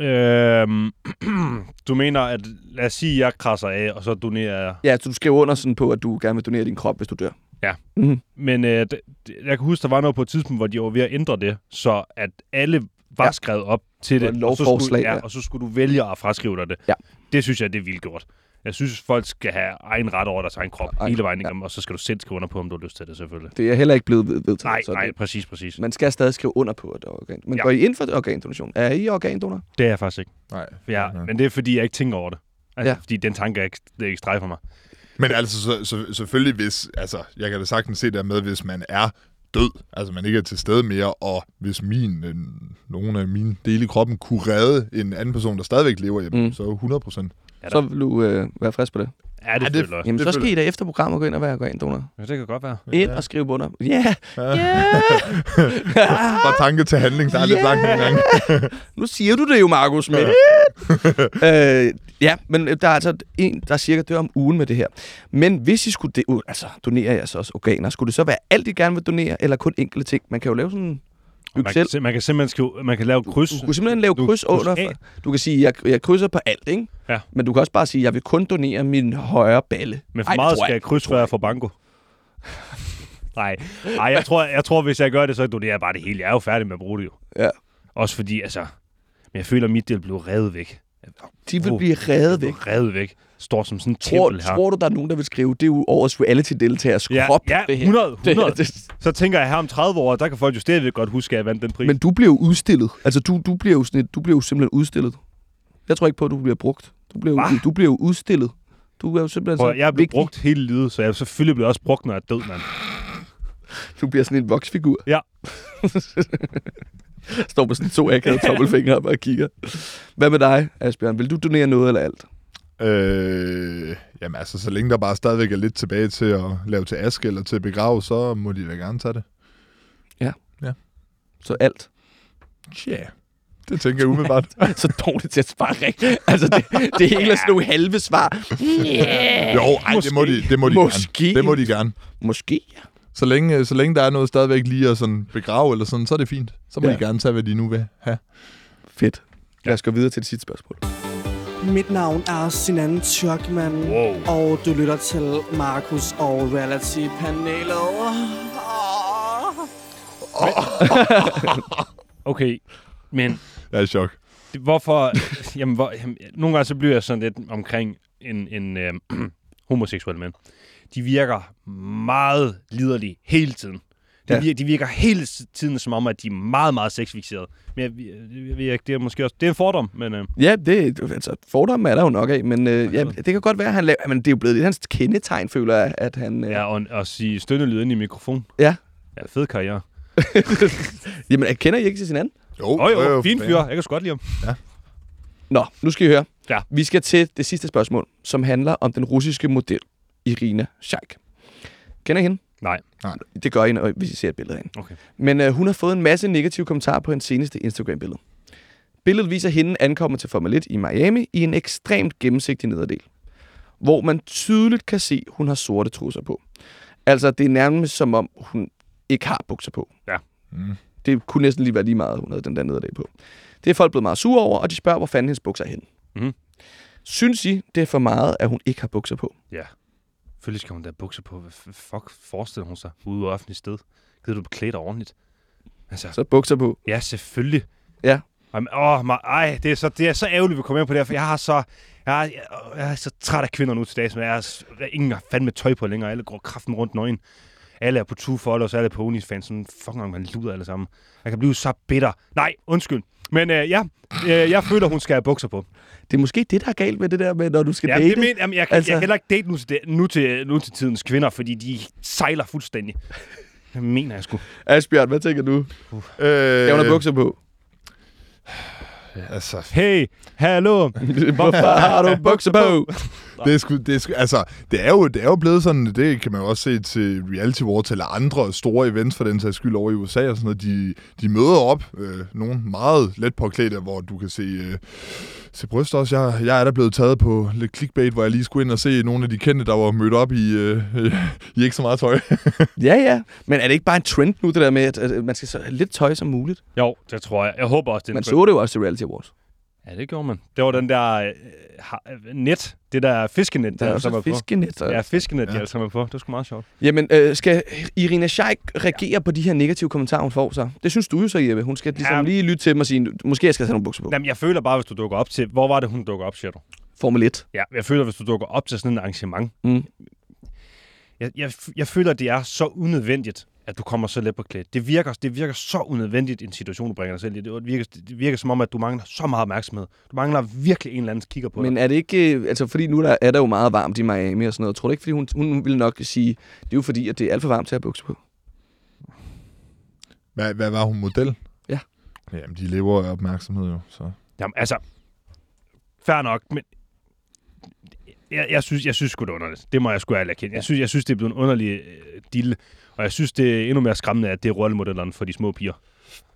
Øhm, du mener, at lad os sige, at jeg krasser af, og så donerer jeg. Ja, så du skriver under sådan på, at du gerne vil donere din krop, hvis du dør. Ja. Mm-hmm. Men øh, jeg kan huske, der var noget på et tidspunkt, hvor de var ved at ændre det, så at alle var Ja. skrevet op til Det et og så skulle, ja. ja, og så skulle du vælge at fraskrive dig det. Ja. Det synes jeg, det er vildt gjort. Jeg synes, folk skal have egen ret over deres egen krop Ej, hele vejen ja. igennem, og så skal du selv skrive under på, om du har lyst til det, selvfølgelig. Det er heller ikke blevet ved- vedtaget. Nej, så nej, det, præcis, præcis. man skal stadig skrive under på et organ. Men ja. Ja. går I ind for organdonation? Er I organdonor? Det er jeg faktisk ikke. Nej. Ja, men det er, fordi jeg ikke tænker over det. Altså, Ja. ja. Fordi den tanke er ikke, det er ikke strejfer mig. Men altså, så, så, selvfølgelig hvis... Altså, jeg kan da sagtens se der med, hvis man er død, altså man ikke er til stede mere, og hvis min, øh, nogle af mine dele i kroppen kunne redde en anden person, der stadigvæk lever, jamen, mm. så 100 procent. Ja, Så vil du øh, være frisk på det. Ja, det, Ja, ja, det- det føler jeg. Jamen, Det så skal føler I da efter programmet gå ind og være organdonor. Ja, det kan godt være. Ind og skrive under. Ja, ja. Bare tanke til handling, der er lidt Ja. langt nogle gange. Nu siger du det jo, Markus. Men... øh, ja, men der er altså en, der cirka dør om ugen med det her. Men hvis I skulle de- uh, altså, donere jeres også organer, skulle det så være alt, I gerne vil donere, eller kun enkelte ting? Man kan jo lave sådan... Man Bygge kan, selv. sim- man kan simpelthen skrive, man kan lave kryds. Du kunne simpelthen lave Du- kryds kryds under. For, du kan sige, jeg, jeg krydser på alt, ikke? Ja. Men du kan også bare sige, jeg vil kun donere min højre balle. Men for Ej, meget jeg skal jeg kryds, jeg får banko. Nej, Nej jeg, tror, jeg tror, hvis jeg gør det, så donerer jeg bare det hele. Jeg er jo færdig med at bruge det jo. Ja. Også fordi, altså... Men jeg føler, at mit del blev revet væk. De vil Uh, blive revet væk. Revet væk. Står som sådan en Tror, her. tror du, der er nogen, der vil skrive, det er jo årets reality-deltagers ja, krop, ja, det her. 100, 100. Det, det, Så tænker jeg her om 30 år, der kan folk jo stadigvæk godt huske, at jeg vandt den pris. men du bliver jo udstillet. Altså, du, du, bliver jo sådan et, du bliver jo simpelthen udstillet. Jeg tror ikke på, at du bliver brugt. Du bliver, jo, du bliver jo udstillet. Du er jo simpelthen Prøv, så jeg er blevet vigtig. brugt hele livet, så jeg selvfølgelig bliver også brugt, når jeg er død, mand. Du bliver sådan en voksfigur. Ja. Står på sådan to akavede tommelfingre og kigger. Hvad med dig, Asbjørn? Vil du donere noget eller alt? Øh, jamen altså, så længe der bare stadigvæk er lidt tilbage til at lave til aske eller til begrave, så må de da gerne tage det. Så alt. Tja, det tænker jeg umiddelbart. så dårligt til at svare rigtigt. Altså, det, det hele er sådan nogle halve svar. Yeah. jo, ej, det må de, det må de Måske. gerne. Det må de gerne. Måske, ja. Så længe, så længe der er noget stadigvæk lige at sådan begrave eller sådan, så er det fint. Så må Ja. ja. de gerne tage, hvad de nu vil have. Fedt. Lad os gå videre til det sidste spørgsmål. Mit navn er Sinan Tjørkman, Wow. og du lytter til Markus og Reality-panelet. Okay, men Jeg er i chok. hvorfor... jamen, hvor, jamen, nogle gange så bliver jeg sådan lidt omkring en, en øh, homoseksuel mand. De virker meget liderlige hele tiden. Det, Ja. ja. de virker hele tiden som om, at de er meget, meget sexfixerede. Men jeg, jeg, jeg, det er måske også... Det er en fordom, men... Øh, Ja, det, altså, fordomme er der jo nok af, men øh, ja, det kan godt være, at han laver... Men det er jo blevet lidt hans kendetegn, føler jeg, at han... Øh, ja, og, og sige stønnelyd ind i mikrofon. Ja. Ja, fed karriere. Jamen, kender I ikke til hinanden? Jo, oh, jo, jo, fin fyr. Jeg kan sgu godt lide ham. Nå, nu skal I høre. Ja. Vi skal til det sidste spørgsmål, som handler om den russiske model, Irina Shayk. Kender I hende? Nej. Nej. Det gør I, når- hvis I ser et billede af hende. Okay. Men øh, hun har fået en masse negative kommentarer på hendes seneste Instagram-billede. Billedet viser hende ankommet til Formel 1 i Miami i en ekstremt gennemsigtig nederdel, hvor man tydeligt kan se, at hun har sorte trusser på. Altså, det er nærmest som om, hun ikke har bukser på. Ja. Mm. Det kunne næsten lige være lige meget, hun havde den der nederdel på. Det er folk blevet meget sure over, og de spørger, hvor fanden hendes bukser er henne. Mhm. Synes I, det er for meget, at hun ikke har bukser på? Ja. Selvfølgelig skal hun da bukser på. Hvad fuck forestiller hun sig ude i offentligt sted? Gider du beklæde dig ordentligt? Altså, Så bukser på. ja, selvfølgelig. Ja. Jamen, åh, mig, ej, det er, så, det er så ærgerligt, at vi kommer ind på det her, for jeg har så... Jeg er, jeg er så træt af kvinder nu til dags, men jeg er, er ingen har fandme tøj på længere. Alle går kraften rundt nøgen. Alle er på Two Followers, alle er på OnlyFans. Sådan fucking man luder alle sammen. Jeg kan blive så bitter. Nej, undskyld. Men øh, ja, øh, jeg føler, hun skal have bukser på. Det er måske det, der er galt med det der med, når du skal Ja, date. det men, jamen, jeg, Altså- jeg kan heller ikke date nu til, nu, til, nu til tidens kvinder, fordi de sejler fuldstændig. Det mener jeg sgu. Asbjørn, hvad tænker du? Øh, Jeg har bukser på. Altså, Hey, hallo. Hvorfor har du bukser på? det er, sgu, det, er sgu, altså, det, er jo, det er jo blevet sådan, det kan man jo også se til Reality Wars eller andre store events for den sags skyld over i USA og sådan noget. De, de møder op, øh, nogle meget let påklædte, hvor du kan se, øh, se bryster også. Jeg, jeg er der blevet taget på lidt clickbait, hvor jeg lige skulle ind og se nogle af de kendte, der var mødt op i, øh, i ikke så meget tøj. Ja, ja. Men er det ikke bare en trend nu, det der med, at, at man skal så have lidt tøj som muligt? Jo, det tror jeg. Jeg håber også, det er en Man trend. så det jo også til Reality Awards. Ja, det gjorde man. Det var den der øh, net, det der fiskenet, Der der er også er på. fiskenet. Og... Ja, fiskenet, de Ja. alle sammen er på. Det var sgu meget sjovt. Jamen, øh, skal Irina Shayk reagere på de her negative kommentarer, hun får så? Det synes du jo så, Jeppe. Hun skal ligesom Ja. lige lytte til dem og sige, måske jeg skal have nogle bukser på. Jamen, jeg føler bare, hvis du dukker op til... Hvor var det, hun dukker op, siger du? Formel 1. Ja, jeg føler, hvis du dukker op til sådan en arrangement. Mm. Jeg, jeg, jeg føler, det er så unødvendigt, at du kommer så let på klædt. Det virker, det virker så unødvendigt, en situation, du bringer dig selv i. Det virker, det virker som om, at du mangler så meget opmærksomhed. Du mangler virkelig en eller anden, der kigger på dig. Men er det ikke... øh, Altså, fordi nu der, er der jo meget varmt i Miami og sådan noget. Tror du ikke, fordi hun, hun vil nok sige, det er jo fordi, at det er alt for varmt til at have bukser på? Hvad, hvad var hun model? Ja. Jamen, de lever af opmærksomhed jo, så... Jamen, altså, fair nok, men jeg, jeg, synes, jeg synes sgu, det er underligt. Det må jeg sgu ærligt erkende. Jeg synes, jeg synes, det er blevet en underlig øh, dille, og jeg synes, det er endnu mere skræmmende, at det er rollemodellerne for de små piger.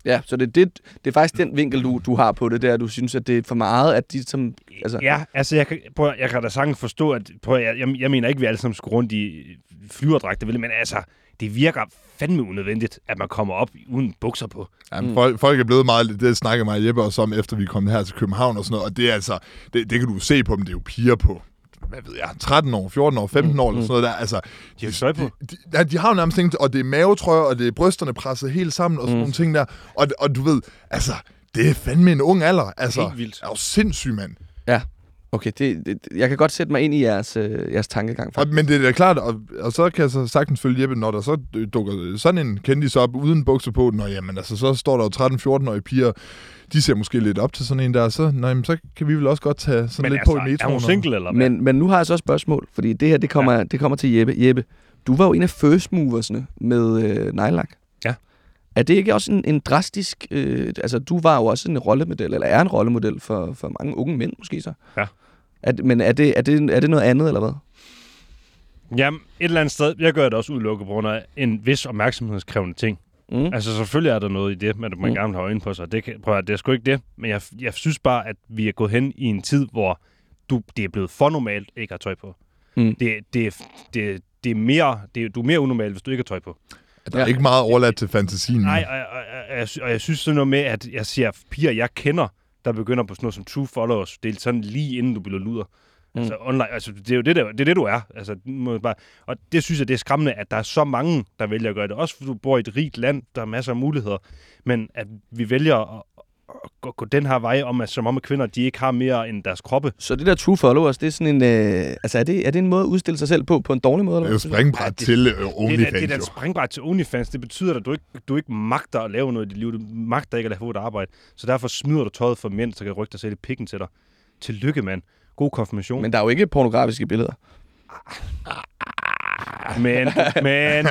Ja, så det, er det, det er faktisk den vinkel, du, du har på det, der du synes, at det er for meget, at de som... Altså, Ja, altså, jeg kan, prøv, jeg kan da sagtens forstå, at prøv, jeg, jeg, jeg mener ikke, at vi alle sammen skal rundt i flyverdragter, men altså, det virker fandme unødvendigt, at man kommer op uden bukser på. Jamen, Mm. folk, folk er blevet meget, det snakker mig og Jeppe også om, efter vi kom her til København og sådan noget, og det er altså, det, det kan du se på dem, det er jo piger på, hvad ved jeg, 13 år, 14 år, 15 Mm, år, eller mm. sådan noget der, altså, De tøj på. de, de, ja, de har jo nærmest ingenting, og det er mavetrøjer, og det er brysterne presset helt sammen, og sådan Mm. nogle ting der, og, og du ved, altså, det er fandme en ung alder, altså, Helt vildt. er jo sindssyg, mand. Okay, det, det, jeg kan godt sætte mig ind i jeres, øh, jeres tankegang. Og, Faktisk. men det er da klart, og, og så kan jeg så sagtens følge Jeppe, når der så dukker sådan en kendis op uden bukser på, når jamen altså, så står der jo 13-14-årige piger, de ser måske lidt op til sådan en der, så, nå, jamen, så kan vi vel også godt tage sådan Men lidt altså, på i er metroen. hun og- single, eller hvad? Men, men nu har jeg så et spørgsmål, fordi det her, det kommer, ja. det kommer til Jeppe. Jeppe, du var jo en af first moversne med øh, nejlak. Ja. Er det ikke også en, en drastisk... Øh, altså, du var jo også en rollemodel, eller er en rollemodel for, for mange unge mænd, måske så? Ja. Er, men er det, er, det, er det noget andet, eller hvad? Jamen, et eller andet sted, jeg gør det også udelukket på grund af en vis opmærksomhedskrævende ting. Mm. Altså, selvfølgelig er der noget i det, at man Mm. gerne vil have øjne på sig. Det, kan, prøv at, det er sgu ikke det. Men jeg, jeg synes bare, at vi er gået hen i en tid, hvor du, det er blevet for normalt ikke at have tøj på. Mm. Det, det, det, det er mere, det, er- du er mere unormal, hvis du ikke har tøj på. Der er ikke meget overladt til fantasien. Nej, og, og, og, og, jeg, og jeg synes sådan noget med, at jeg ser piger, jeg kender, der begynder på sådan noget som True Followers. Det er sådan lige inden du bliver luder. Mm. Altså, online, altså, det er jo det, der, det, er det du er. Altså, må bare, og det synes jeg, det er skræmmende, at der er så mange, der vælger at gøre det. Også fordi du bor i et rigt land, der er masser af muligheder. Men at vi vælger at gå, gå den her vej, om at, som om at kvinder de ikke har mere end deres kroppe. Så det der true followers, det er sådan en... Øh, altså, er det, er det en måde at udstille sig selv på, på en dårlig måde? Det er Eller? jo hvad? springbræt Ja, det- til øh, Det er, OnlyFans, det er et springbræt til OnlyFans. Det betyder, at du ikke, du ikke magter at lave noget i dit liv. Du magter ikke at lave et arbejde. Så derfor smider du tøjet for mænd, så kan rykke dig selv i pikken til dig. Tillykke, mand. God konfirmation. Men der er jo ikke pornografiske billeder. Men, men, men,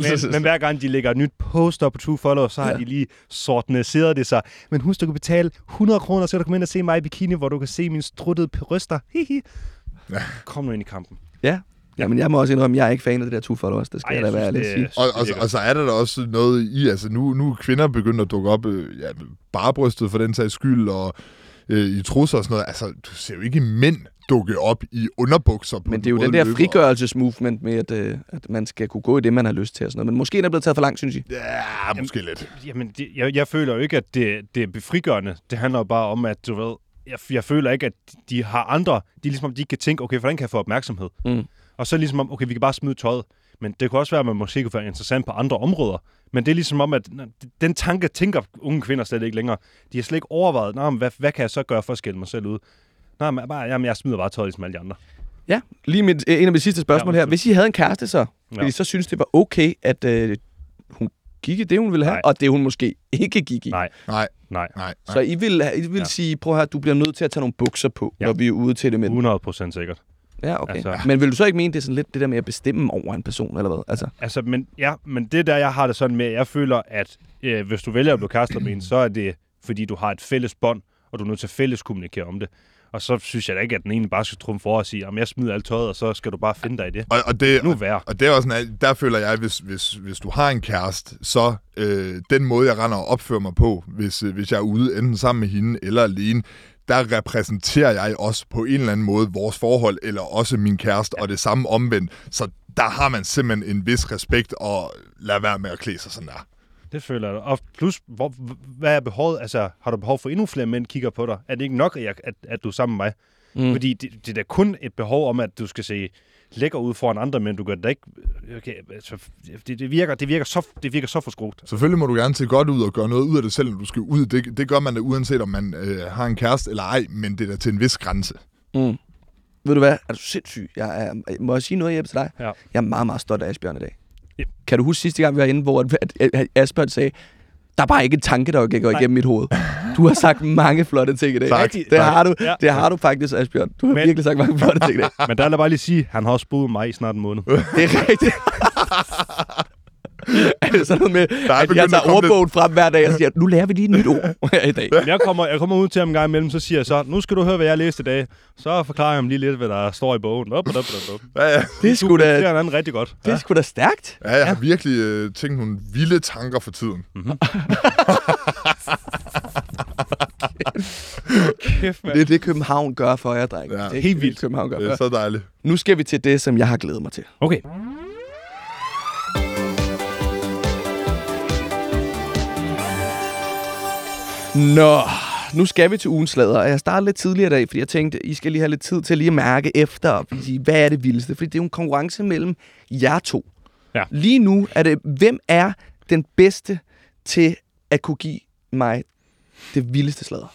men, men hver gang de lægger et nyt post op på True Follow, så har Ja. de lige sortnæseret det sig. Men husk, du kan betale 100 kroner, så kan du komme ind og se mig i bikini, hvor du kan se mine struttede bryster. Hihi. Ja. Kom nu ind i kampen. Ja. Ja, men jeg må også indrømme, at jeg er ikke fan af det der true followers. Det skal Ej, jeg, jeg da være ærlig sige. Og, og, og så er der da også noget i, altså nu, nu er kvinder begyndt at dukke op, øh, ja, bare brystet for den sags skyld, og øh, i trusser og sådan noget. Altså, du ser jo ikke mænd dukke op i underbukser på Men det er jo den der løber. frigørelsesmovement med, at, øh, at man skal kunne gå i det, man har lyst til. Og sådan noget. Men måske er det blevet taget for langt, synes jeg. Ja, måske lidt. Jamen, det, jeg, jeg føler jo ikke, at det, det er befrigørende. Det handler jo bare om, at du ved, jeg, jeg føler ikke, at de har andre, de er ligesom om, de ikke kan tænke, okay, hvordan kan jeg få opmærksomhed? Mm. Og så ligesom om, okay, vi kan bare smide tøjet. Men det kan også være, at man måske kunne være interessant på andre områder. Men det er ligesom om, at den tanke tænker unge kvinder slet ikke længere. De har slet ikke overvejet, men hvad, hvad kan jeg så gøre for at skille mig selv ud? Nej, men bare, jamen, jeg smider bare tøjet ligesom alle de andre. Ja, lige mit, en af mine sidste spørgsmål Ja, her. Hvis I havde en kæreste så, ville Ja. I så synes, det var okay, at øh, hun gik i det, hun ville have, Nej. og det, hun måske ikke gik i? Nej. Nej, Nej, nej, Så. I vil, I vil Ja. sige, prøv at høre, du bliver nødt til at tage nogle bukser på, Ja. når vi er ude til det med den. 100 procent sikkert. Ja, okay. Altså. Men vil du så ikke mene, det er sådan lidt det der med at bestemme over en person, eller hvad? Altså, Altså, men, ja, men det der, jeg har det sådan med, jeg føler, at øh, hvis du vælger at blive kærester med en, så er det, fordi du har et fælles bånd, og du er nødt til at fælles kommunikere om det. Og så synes jeg da ikke, at den ene bare skal trumfe for og sige, at jeg smider alt tøjet, og så skal du bare finde dig i det. Og, og det, Nu vær. Og det er også sådan, at der føler jeg, hvis, hvis, hvis du har en kæreste, så øh, den måde, jeg render og opfører mig på, hvis, øh, hvis jeg er ude enten sammen med hende eller alene, der repræsenterer jeg også på en eller anden måde vores forhold, eller også min kæreste, og det samme omvendt. Så der har man simpelthen en vis respekt, og lad være med at klæde sig sådan der. Det føler jeg. Og plus, hvor, hvad er behovet? Altså, har du behov for endnu flere mænd kigger på dig? Er det ikke nok, at, jeg, at, at du er sammen med mig? Mm. Fordi det, det er da kun et behov om, at du skal se lækker ud foran andre, men du gør det ikke... Okay, altså, det, det, virker, det, virker så, det virker så forskruet. Selvfølgelig må du gerne se godt ud og gøre noget ud af det selv, når du skal ud. Det, det gør man da uanset om man øh, har en kæreste eller ej, men det er da til en vis grænse. mm. Ved du hvad? Er du sindssyg? Jeg er, må jeg sige noget, Jeppe, til dig? Ja. Jeg er meget, meget stolt af Asbjørn i dag. Kan du huske sidste gang, vi var inde, hvor Asbjørn sagde, der er bare ikke en tanke, der kan gå Nej. igennem mit hoved. Du har sagt mange flotte ting i dag. Tak, det tak. har du, Ja. det har du faktisk, Asbjørn. Du har Men- virkelig sagt mange flotte ting i dag. Men der jeg bare lige sige, at han har også boet mig i snart en måned. Det er rigtigt. er det sådan noget med, er at jeg tager ordbogen frem hver dag og siger, nu lærer vi lige et nyt ord her i dag. Men jeg kommer, jeg kommer ud til ham en gang imellem, så siger jeg så, nu skal du høre, hvad jeg læste i dag. Så forklarer jeg ham lige lidt, hvad der står i bogen. Op, op, op, op. Ja, ja. Det er sgu Det er da, rigtig godt. det er sgu da stærkt. ja jeg har virkelig øh, tænkt nogle vilde tanker for tiden. Kæft, Det er det, København gør for jer, dreng. Ja. Det er Helt vildt. det, København gør Det for er jer. så dejligt. Nu skal vi til det, som jeg har glædet mig til. Okay. Nå, nu skal vi til ugens slader, og jeg starter lidt tidligere i dag, fordi jeg tænkte, I skal lige have lidt tid til lige at mærke efter, og sige, hvad er det vildeste? Fordi det er jo en konkurrence mellem jer to. Ja. Lige nu er det, hvem er den bedste til at kunne give mig det vildeste slader?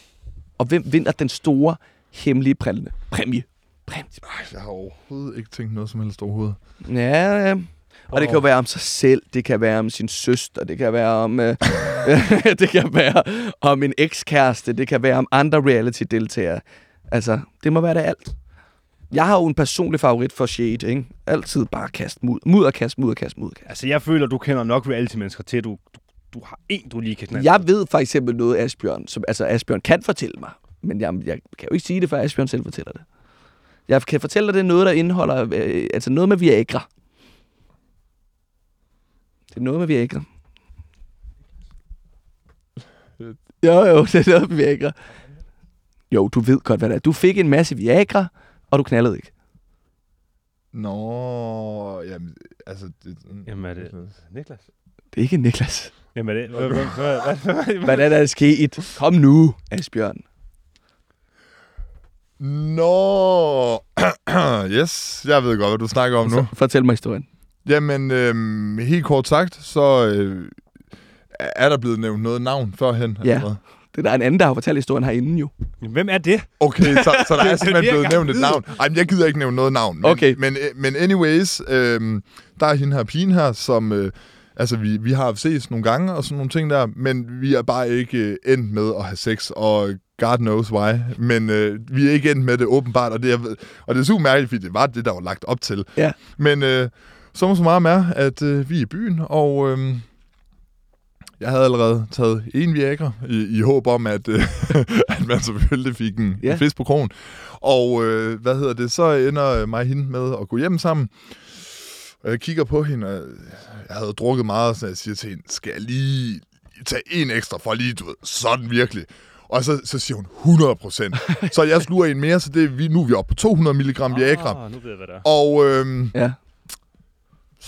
Og hvem vinder den store, hemmelige præmie? Præmie. Præmie. Ej, jeg har overhovedet ikke tænkt noget som helst overhovedet. Ja, ja. Og det kan jo være om sig selv, det kan være om sin søster, det kan være om, øh, det kan være om en ekskæreste, det kan være om andre reality-deltagere. Altså, det må være det alt. Jeg har jo en personlig favorit for Shade, ikke? Altid bare kast mud. Mudderkast, mudderkast, mudderkast. Altså, jeg føler, du kender nok reality-mennesker til, du, du, du har en, du lige kan knalde. Jeg ved for eksempel noget, Asbjørn, som altså Asbjørn kan fortælle mig. Men jeg, jeg kan jo ikke sige det, før Asbjørn selv fortæller det. Jeg kan fortælle dig, det er noget, der indeholder... Øh, altså noget med Viagra. Det er noget med Viagra. Jo, jo, det er noget med Viagra. Jo, du ved godt, hvad det er. Du fik en masse Viagra, og du knaldede ikke. Nå, jamen, altså... Det, Jamen, er det... Niklas? Det er ikke Niklas. Jamen, er det... Hvad, hvad, hvad, hvad, hvad, Hvad er der sket? Kom nu, Asbjørn. Nå, yes, jeg ved godt, hvad du snakker om nu. Så, fortæl mig historien. Jamen, øhm, helt kort sagt, så øh, er der blevet nævnt noget navn førhen. Ja. eller? Det er der en anden, der har fortalt historien herinde jo. Jamen, Hvem er det? Okay, så, så der er er simpelthen blevet nævnt et navn. Ej, men jeg gider ikke nævne noget navn. Men, Okay. Men, øh, men anyways, øhm, der er hende her pigen her, som... Øh, altså, vi, vi har ses nogle gange og sådan nogle ting der, men vi er bare ikke øh, endt med at have sex, og God knows why. Men øh, vi er ikke endt med det åbenbart, og det er, og det er super mærkeligt, fordi det var det, der var lagt op til. Ja. Men øh, så så meget er, at øh, vi er i byen, og... Øh, jeg havde allerede taget en Viagra i, i håb om, at, øh, at man selvfølgelig fik en, Ja. en fisk på krogen. Og øh, hvad hedder det, så ender mig og hende med at gå hjem sammen. Og jeg kigger på hende, og jeg havde drukket meget, så jeg siger til hende, skal jeg lige tage en ekstra for lige, du ved, sådan virkelig. Og så, så siger hun 100 procent. så jeg sluger en mere, så det, er vi, nu er vi oppe på 200 mg Viagra. Ah, nu ved jeg, hvad det er. Og øhm, Ja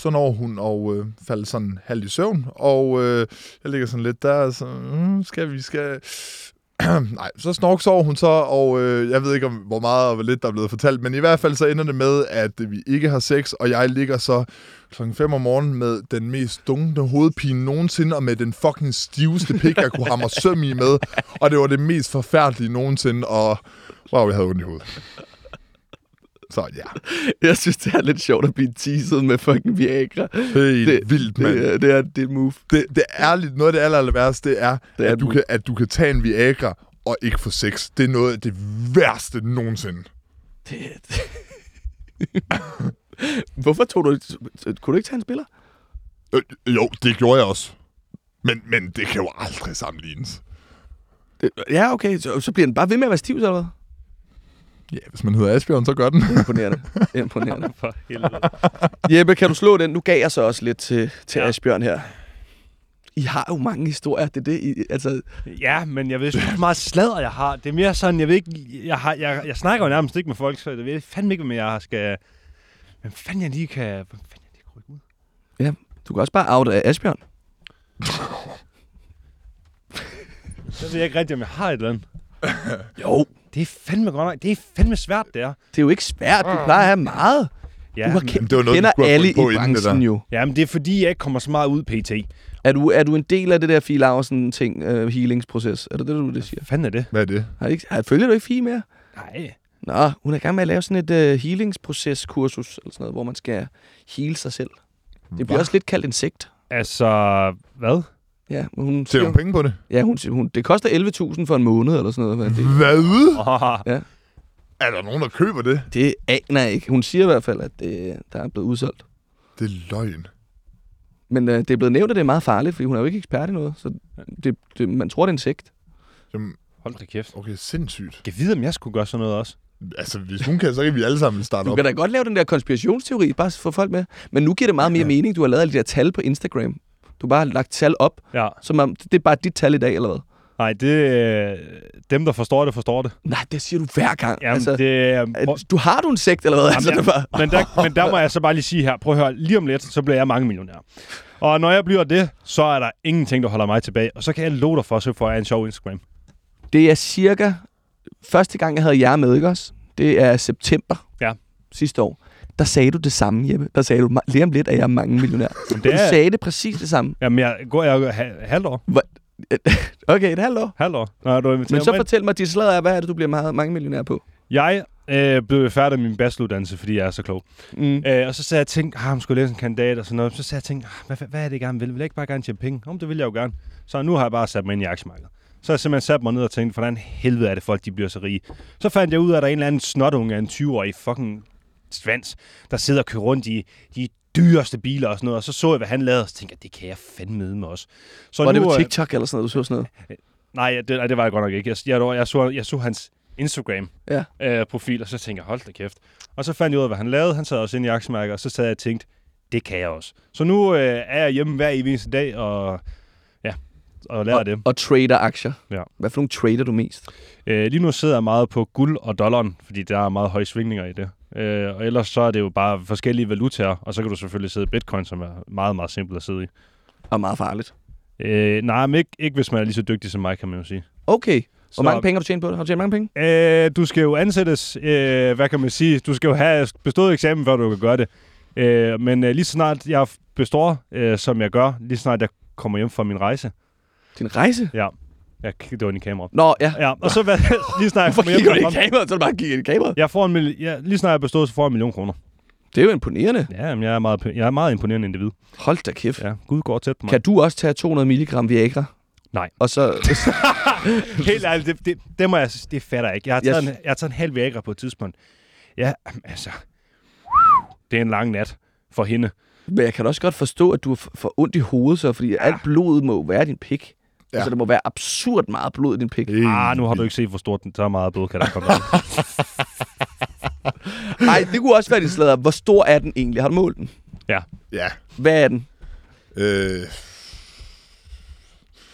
så når hun og øh, falder sådan halvt i søvn, og øh, jeg ligger sådan lidt der, så mm, skal vi, skal... Nej, så snorksover hun så, og øh, jeg ved ikke, om, hvor meget og hvor lidt der er blevet fortalt, men i hvert fald så ender det med, at øh, vi ikke har sex, og jeg ligger så klokken 5 om morgenen med den mest dunkende hovedpine nogensinde, og med den fucking stiveste pik, jeg kunne hamre søm i med, og det var det mest forfærdelige nogensinde, og wow, jeg havde ondt i hovedet. Så ja, Jeg synes, det er lidt sjovt at blive teaset med fucking Viagra. helt Det- vildt, mand. Det, er- det er det er et move. det, det er ærligt, noget af det aller, aller værste, det er, Det det er at, du move. kan, at du kan tage en Viagra og ikke få sex. Det er noget af det værste nogensinde. Det, Hvorfor tog du... Kunne du ikke tage en spiller? Øh, jo, det gjorde jeg også. Men, men det kan jo aldrig sammenlignes. Det, ja, okay. Så, så bliver den bare ved med at være stiv, eller hvad? Ja, hvis man hedder Asbjørn, så gør den. Imponerende. Imponerende. For helvede. Jeppe, kan du slå den? Nu gav jeg så også lidt til, til Ja. ja. Asbjørn her. I har jo mange historier. Det er det, I, altså... Ja, men jeg ved ikke, hvor meget sladder jeg har. Det er mere sådan, jeg ved ikke, jeg, har, jeg, jeg snakker jo nærmest ikke med folk, så jeg ved fandme ikke, om jeg skal... Hvem fanden jeg lige kan... Hvem fanden jeg lige kan rykke ud? Du kan også bare out af Asbjørn. Så ved jeg ikke rigtigt, om jeg har et eller andet. Jo. Det er fandme godt nok. Det er fandme svært, det er. Det er jo ikke svært. Du plejer at have meget. Ja, du har men, kendt, det var noget, du kender skulle have alle i branchen jo. ja, men det er fordi, jeg ikke kommer så meget ud pt. Er du, er du en del af det der Fie Laursen ting, uh, healingsproces? Er det det, du det siger? Hvad fanden er det? Hvad er det? Har ikke, har, følger du ikke Fie mere? Nej. Nå, hun er i gang med at lave sådan et uh, healingsproces-kursus, eller sådan noget, hvor man skal heal sig selv. Det bliver Hva? også lidt kaldt en sekt. Altså, hvad? Ja, men hun Tjener hun penge på det? ja, hun, hun, det koster 11.000 for en måned, eller sådan noget. Hvad det, Hvad? Oh, Er der nogen, der køber det? det aner jeg ikke. Hun siger i hvert fald, at det, der er blevet udsolgt. Det er løgn. Men uh, det er blevet nævnt, at det er meget farligt, fordi hun er jo ikke ekspert i noget. Så det, det, man tror, det er en sekt. Jamen, hold da kæft. okay, sindssygt. Jeg vide, om jeg skulle gøre sådan noget også. Altså, hvis hun kan, så kan vi alle sammen starte Du op. kan da godt lave den der konspirationsteori, bare få folk med. Men nu giver det meget mere mening, du har lavet alle de der tal på Instagram. Du har bare lagt tal op, Ja. som om det er bare dit tal i dag, eller hvad? Nej, det øh, dem, der forstår det, forstår det. Nej, det siger du hver gang. Jamen, altså, det at, du har du en sekt, eller hvad? Jamen, altså, det bare... men, der, men der må jeg så bare lige sige her, prøv at høre, lige om lidt, så bliver jeg mange millionær. Og når jeg bliver det, så er der ingenting, der holder mig tilbage. Og så kan jeg love dig for, så får jeg en sjov Instagram. Det er cirka første gang, jeg havde jer med, ikke også? Det er september Ja. sidste år. Der sagde du det samme, Jeppe. Der sagde du, "Ma- lige om lidt er jeg mange millionær. det Du er- sagde det præcis det samme. Jamen, jeg går jeg ha, halvt år. Okay, et halvt år. Halvt år. Når du Men så mig fortæl mig, de slader hvad er det, du bliver meget, mange millionær på? Jeg øh, blev færdig med min bacheloruddannelse, fordi jeg er så klog. Mm. Øh, og så sagde jeg, tænkte, ah, jeg skulle læse en kandidat og sådan noget. Så sagde jeg, tænkte, ah, hvad, hvad, hvad er det, jeg gerne vil? Vil jeg ikke bare gerne tjene penge? Om det vil jeg jo gerne. Så nu har jeg bare sat mig ind i aktiemarkedet. Så har jeg simpelthen sat mig ned og tænkt, hvordan helvede er det folk, de bliver så rige. Så fandt jeg ud af, at der er en eller anden snotunge af en 20-årig fucking svans, der sidder og kører rundt i de dyreste biler og sådan noget. Og så så jeg, hvad han lavede, og så tænkte jeg, det kan jeg fandme med også. Så Var det på øh, TikTok eller sådan noget, du så sådan noget? Nej, det, nej, det var jeg godt nok ikke. Jeg, jeg, jeg, så, jeg så hans Ja. Instagram-profil, og så tænkte jeg, hold da kæft. Og så fandt jeg ud af, hvad han lavede. Han sad også inde i aktiemarkedet, og så sad jeg og tænkte, det kan jeg også. Så nu øh, er jeg hjemme hver eneste dag, og og lærer og, det. og trader aktier. Ja. Hvad for nogle trader du mest? Øh, lige nu sidder jeg meget på guld og dollaren, fordi der er meget høje svingninger i det. Øh, og ellers så er det jo bare forskellige valutaer, og så kan du selvfølgelig sidde i bitcoin, som er meget, meget simpelt at sidde i. Og meget farligt. Øh, nej, men ikke, ikke hvis man er lige så dygtig som mig, kan man jo sige. Okay. Hvor Så- mange penge har du tjent på det? Har du tjent mange penge? Øh, du skal jo ansættes, øh, hvad kan man sige, du skal jo have bestået eksamen, før du kan gøre det. Øh, men øh, lige så snart jeg består, øh, som jeg gør, lige så snart jeg kommer hjem fra min rejse, Din rejse? ja, Ja, det var i kameraet. Nå, ja. Ja, og så hvad, lige snart jeg Hvorfor kigger du i kameraet? Så er det bare at kigge i kameraet. jeg får en mil- ja, lige snart jeg bestået, så får jeg en million kroner. Det er jo imponerende. Ja, men jeg er meget, jeg er meget imponerende individ. Hold da kæft. Ja, Gud går tæt på mig. Kan du også tage 200 mg Viagra? Nej. Og så... Helt ærligt, det, det, det, må jeg, det fatter jeg ikke. Jeg har taget, Jeg- en, jeg har taget en halv Viagra på et tidspunkt. Ja, altså... Det er en lang nat for hende. Men jeg kan også godt forstå, at du får ondt i hovedet, så, fordi alt blodet må være din pik. Ja. Altså, der må være absurd meget blod i din pik. Ah, nu har du ikke set, hvor stort den så meget blod kan der komme. Nej, det kunne også være din slader. Hvor stor er den egentlig? Har du målt den? ja. Ja. Hvad er den? Øh,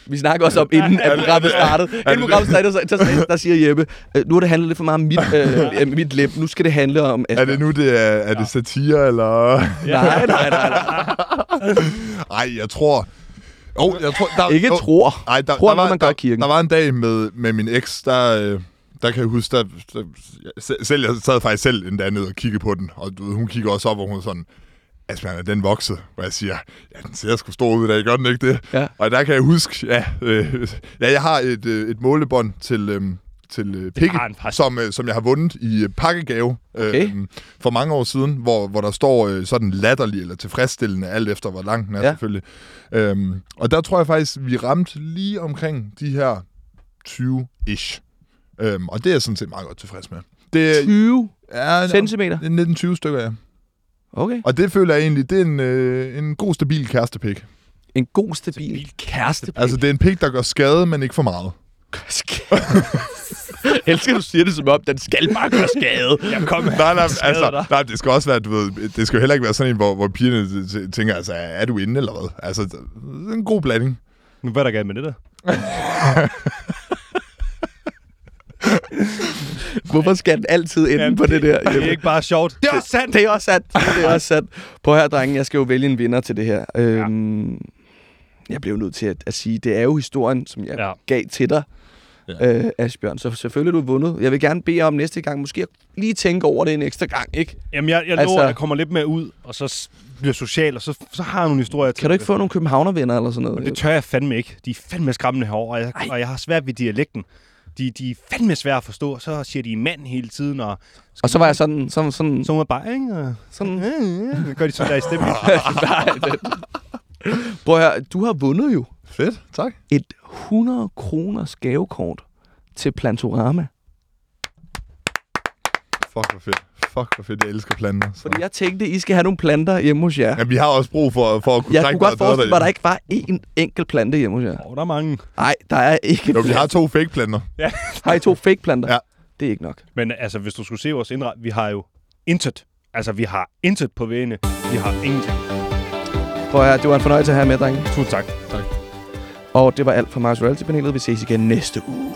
Vi snakker også om, inden at programmet startede. Inden programmet startede, så, der, der siger Jeppe, øh, nu har det handlet lidt for meget om mit, øh, mit lem. Nu skal det handle om... er det nu, det er, er det satire, eller... Nej, nej, nej, nej. Ej, jeg tror... Oh, jeg tror der, Ikke oh, tror. Ej, der, Tror er der, var, man gør der, kirken. der var en dag med, med min eks, der, øh, der kan jeg huske, der, der, se- selv, jeg sad faktisk selv en dag ned og kiggede på den, og du ved, hun kigger også op, og hun er sådan, Asbjørn, er den vokset? Hvor jeg siger, ja, den ser sgu stor ud i dag, gør den ikke det? Ja. Og der kan jeg huske, ja, øh, ja jeg har et, øh, et målebånd til, øh, til øh, faktisk. som, øh, som jeg har vundet i øh, pakkegave Okay. øh, for mange år siden, hvor, hvor der står øh, sådan latterlig eller tilfredsstillende, alt efter hvor lang den er Ja. selvfølgelig. Øhm, og der tror jeg faktisk, vi ramte lige omkring de her 20-ish. Øhm, og det er jeg sådan set meget godt tilfreds med. Det 20 er, centimeter. det er 19-20 stykker, ja. Okay. Og det føler jeg egentlig, det er en, øh, en god, stabil kærestepik. En god, stabil kæreste. Altså, det er en pik, der gør skade, men ikke for meget. Elsker, du siger det som om, den skal bare gøre skade. Ja, kom med. Nej, nej, altså, dig. nej, det skal også være, du ved, det skal jo heller ikke være sådan en, hvor, hvor pigerne tænker, altså, er du inde eller hvad? Altså, det er en god blanding. Nu, hvad er der galt med det der? Hvorfor skal den altid ende Jamen, på det der? Det er ikke bare sjovt. Det er også sandt. Det er også sandt. Det er også sandt. Prøv her, drenge. Jeg skal jo vælge en vinder til det her. Øhm, jeg blev nødt til at, at sige, det er jo historien, som jeg Ja. gav til dig, Ja. øh, Asbjørn. Så selvfølgelig er du vundet. Jeg vil gerne bede om næste gang, måske at lige tænke over det en ekstra gang, ikke? Jamen, jeg, jeg lover, Altså- at jeg kommer lidt mere ud, og så bliver social, og så, så har jeg nogle historier til Kan du ikke få nogle københavnervenner eller sådan noget? Og det tør jeg fandme ikke. De er fandme skræmmende herovre, og jeg, Ej. og jeg har svært ved dialekten. De, de er fandme svære at forstå, og så siger de mand hele tiden, og Og så var jeg sådan... sådan, sådan, så jeg bare, ikke? Og, sådan så gør de sådan der i stemmen. nej, det. Prøv her, du har vundet jo Fedt, tak. et 100 kroners gavekort til Plantorama. Fuck, hvor fedt. Fuck, hvor fedt. Jeg elsker planter. Så. Fordi jeg tænkte, I skal have nogle planter hjemme hos jer. Ja, vi har også brug for, for at kunne Jeg trække kunne godt forestille mig, at der ikke var én enkelt plante hjemme hos jer. Åh, der er mange. Nej, der er ikke. Jo, vi har to fake planter. Har I to fake planter? Ja. Det er ikke nok. Men altså, hvis du skulle se vores indret, vi har jo intet. Altså, vi har intet på vægene. Vi har ingenting. Prøv at høre, det var en fornøjelse at have med, drenge. Tusind tak. Og det var alt fra Mars Reality-panelet. Vi ses igen næste uge.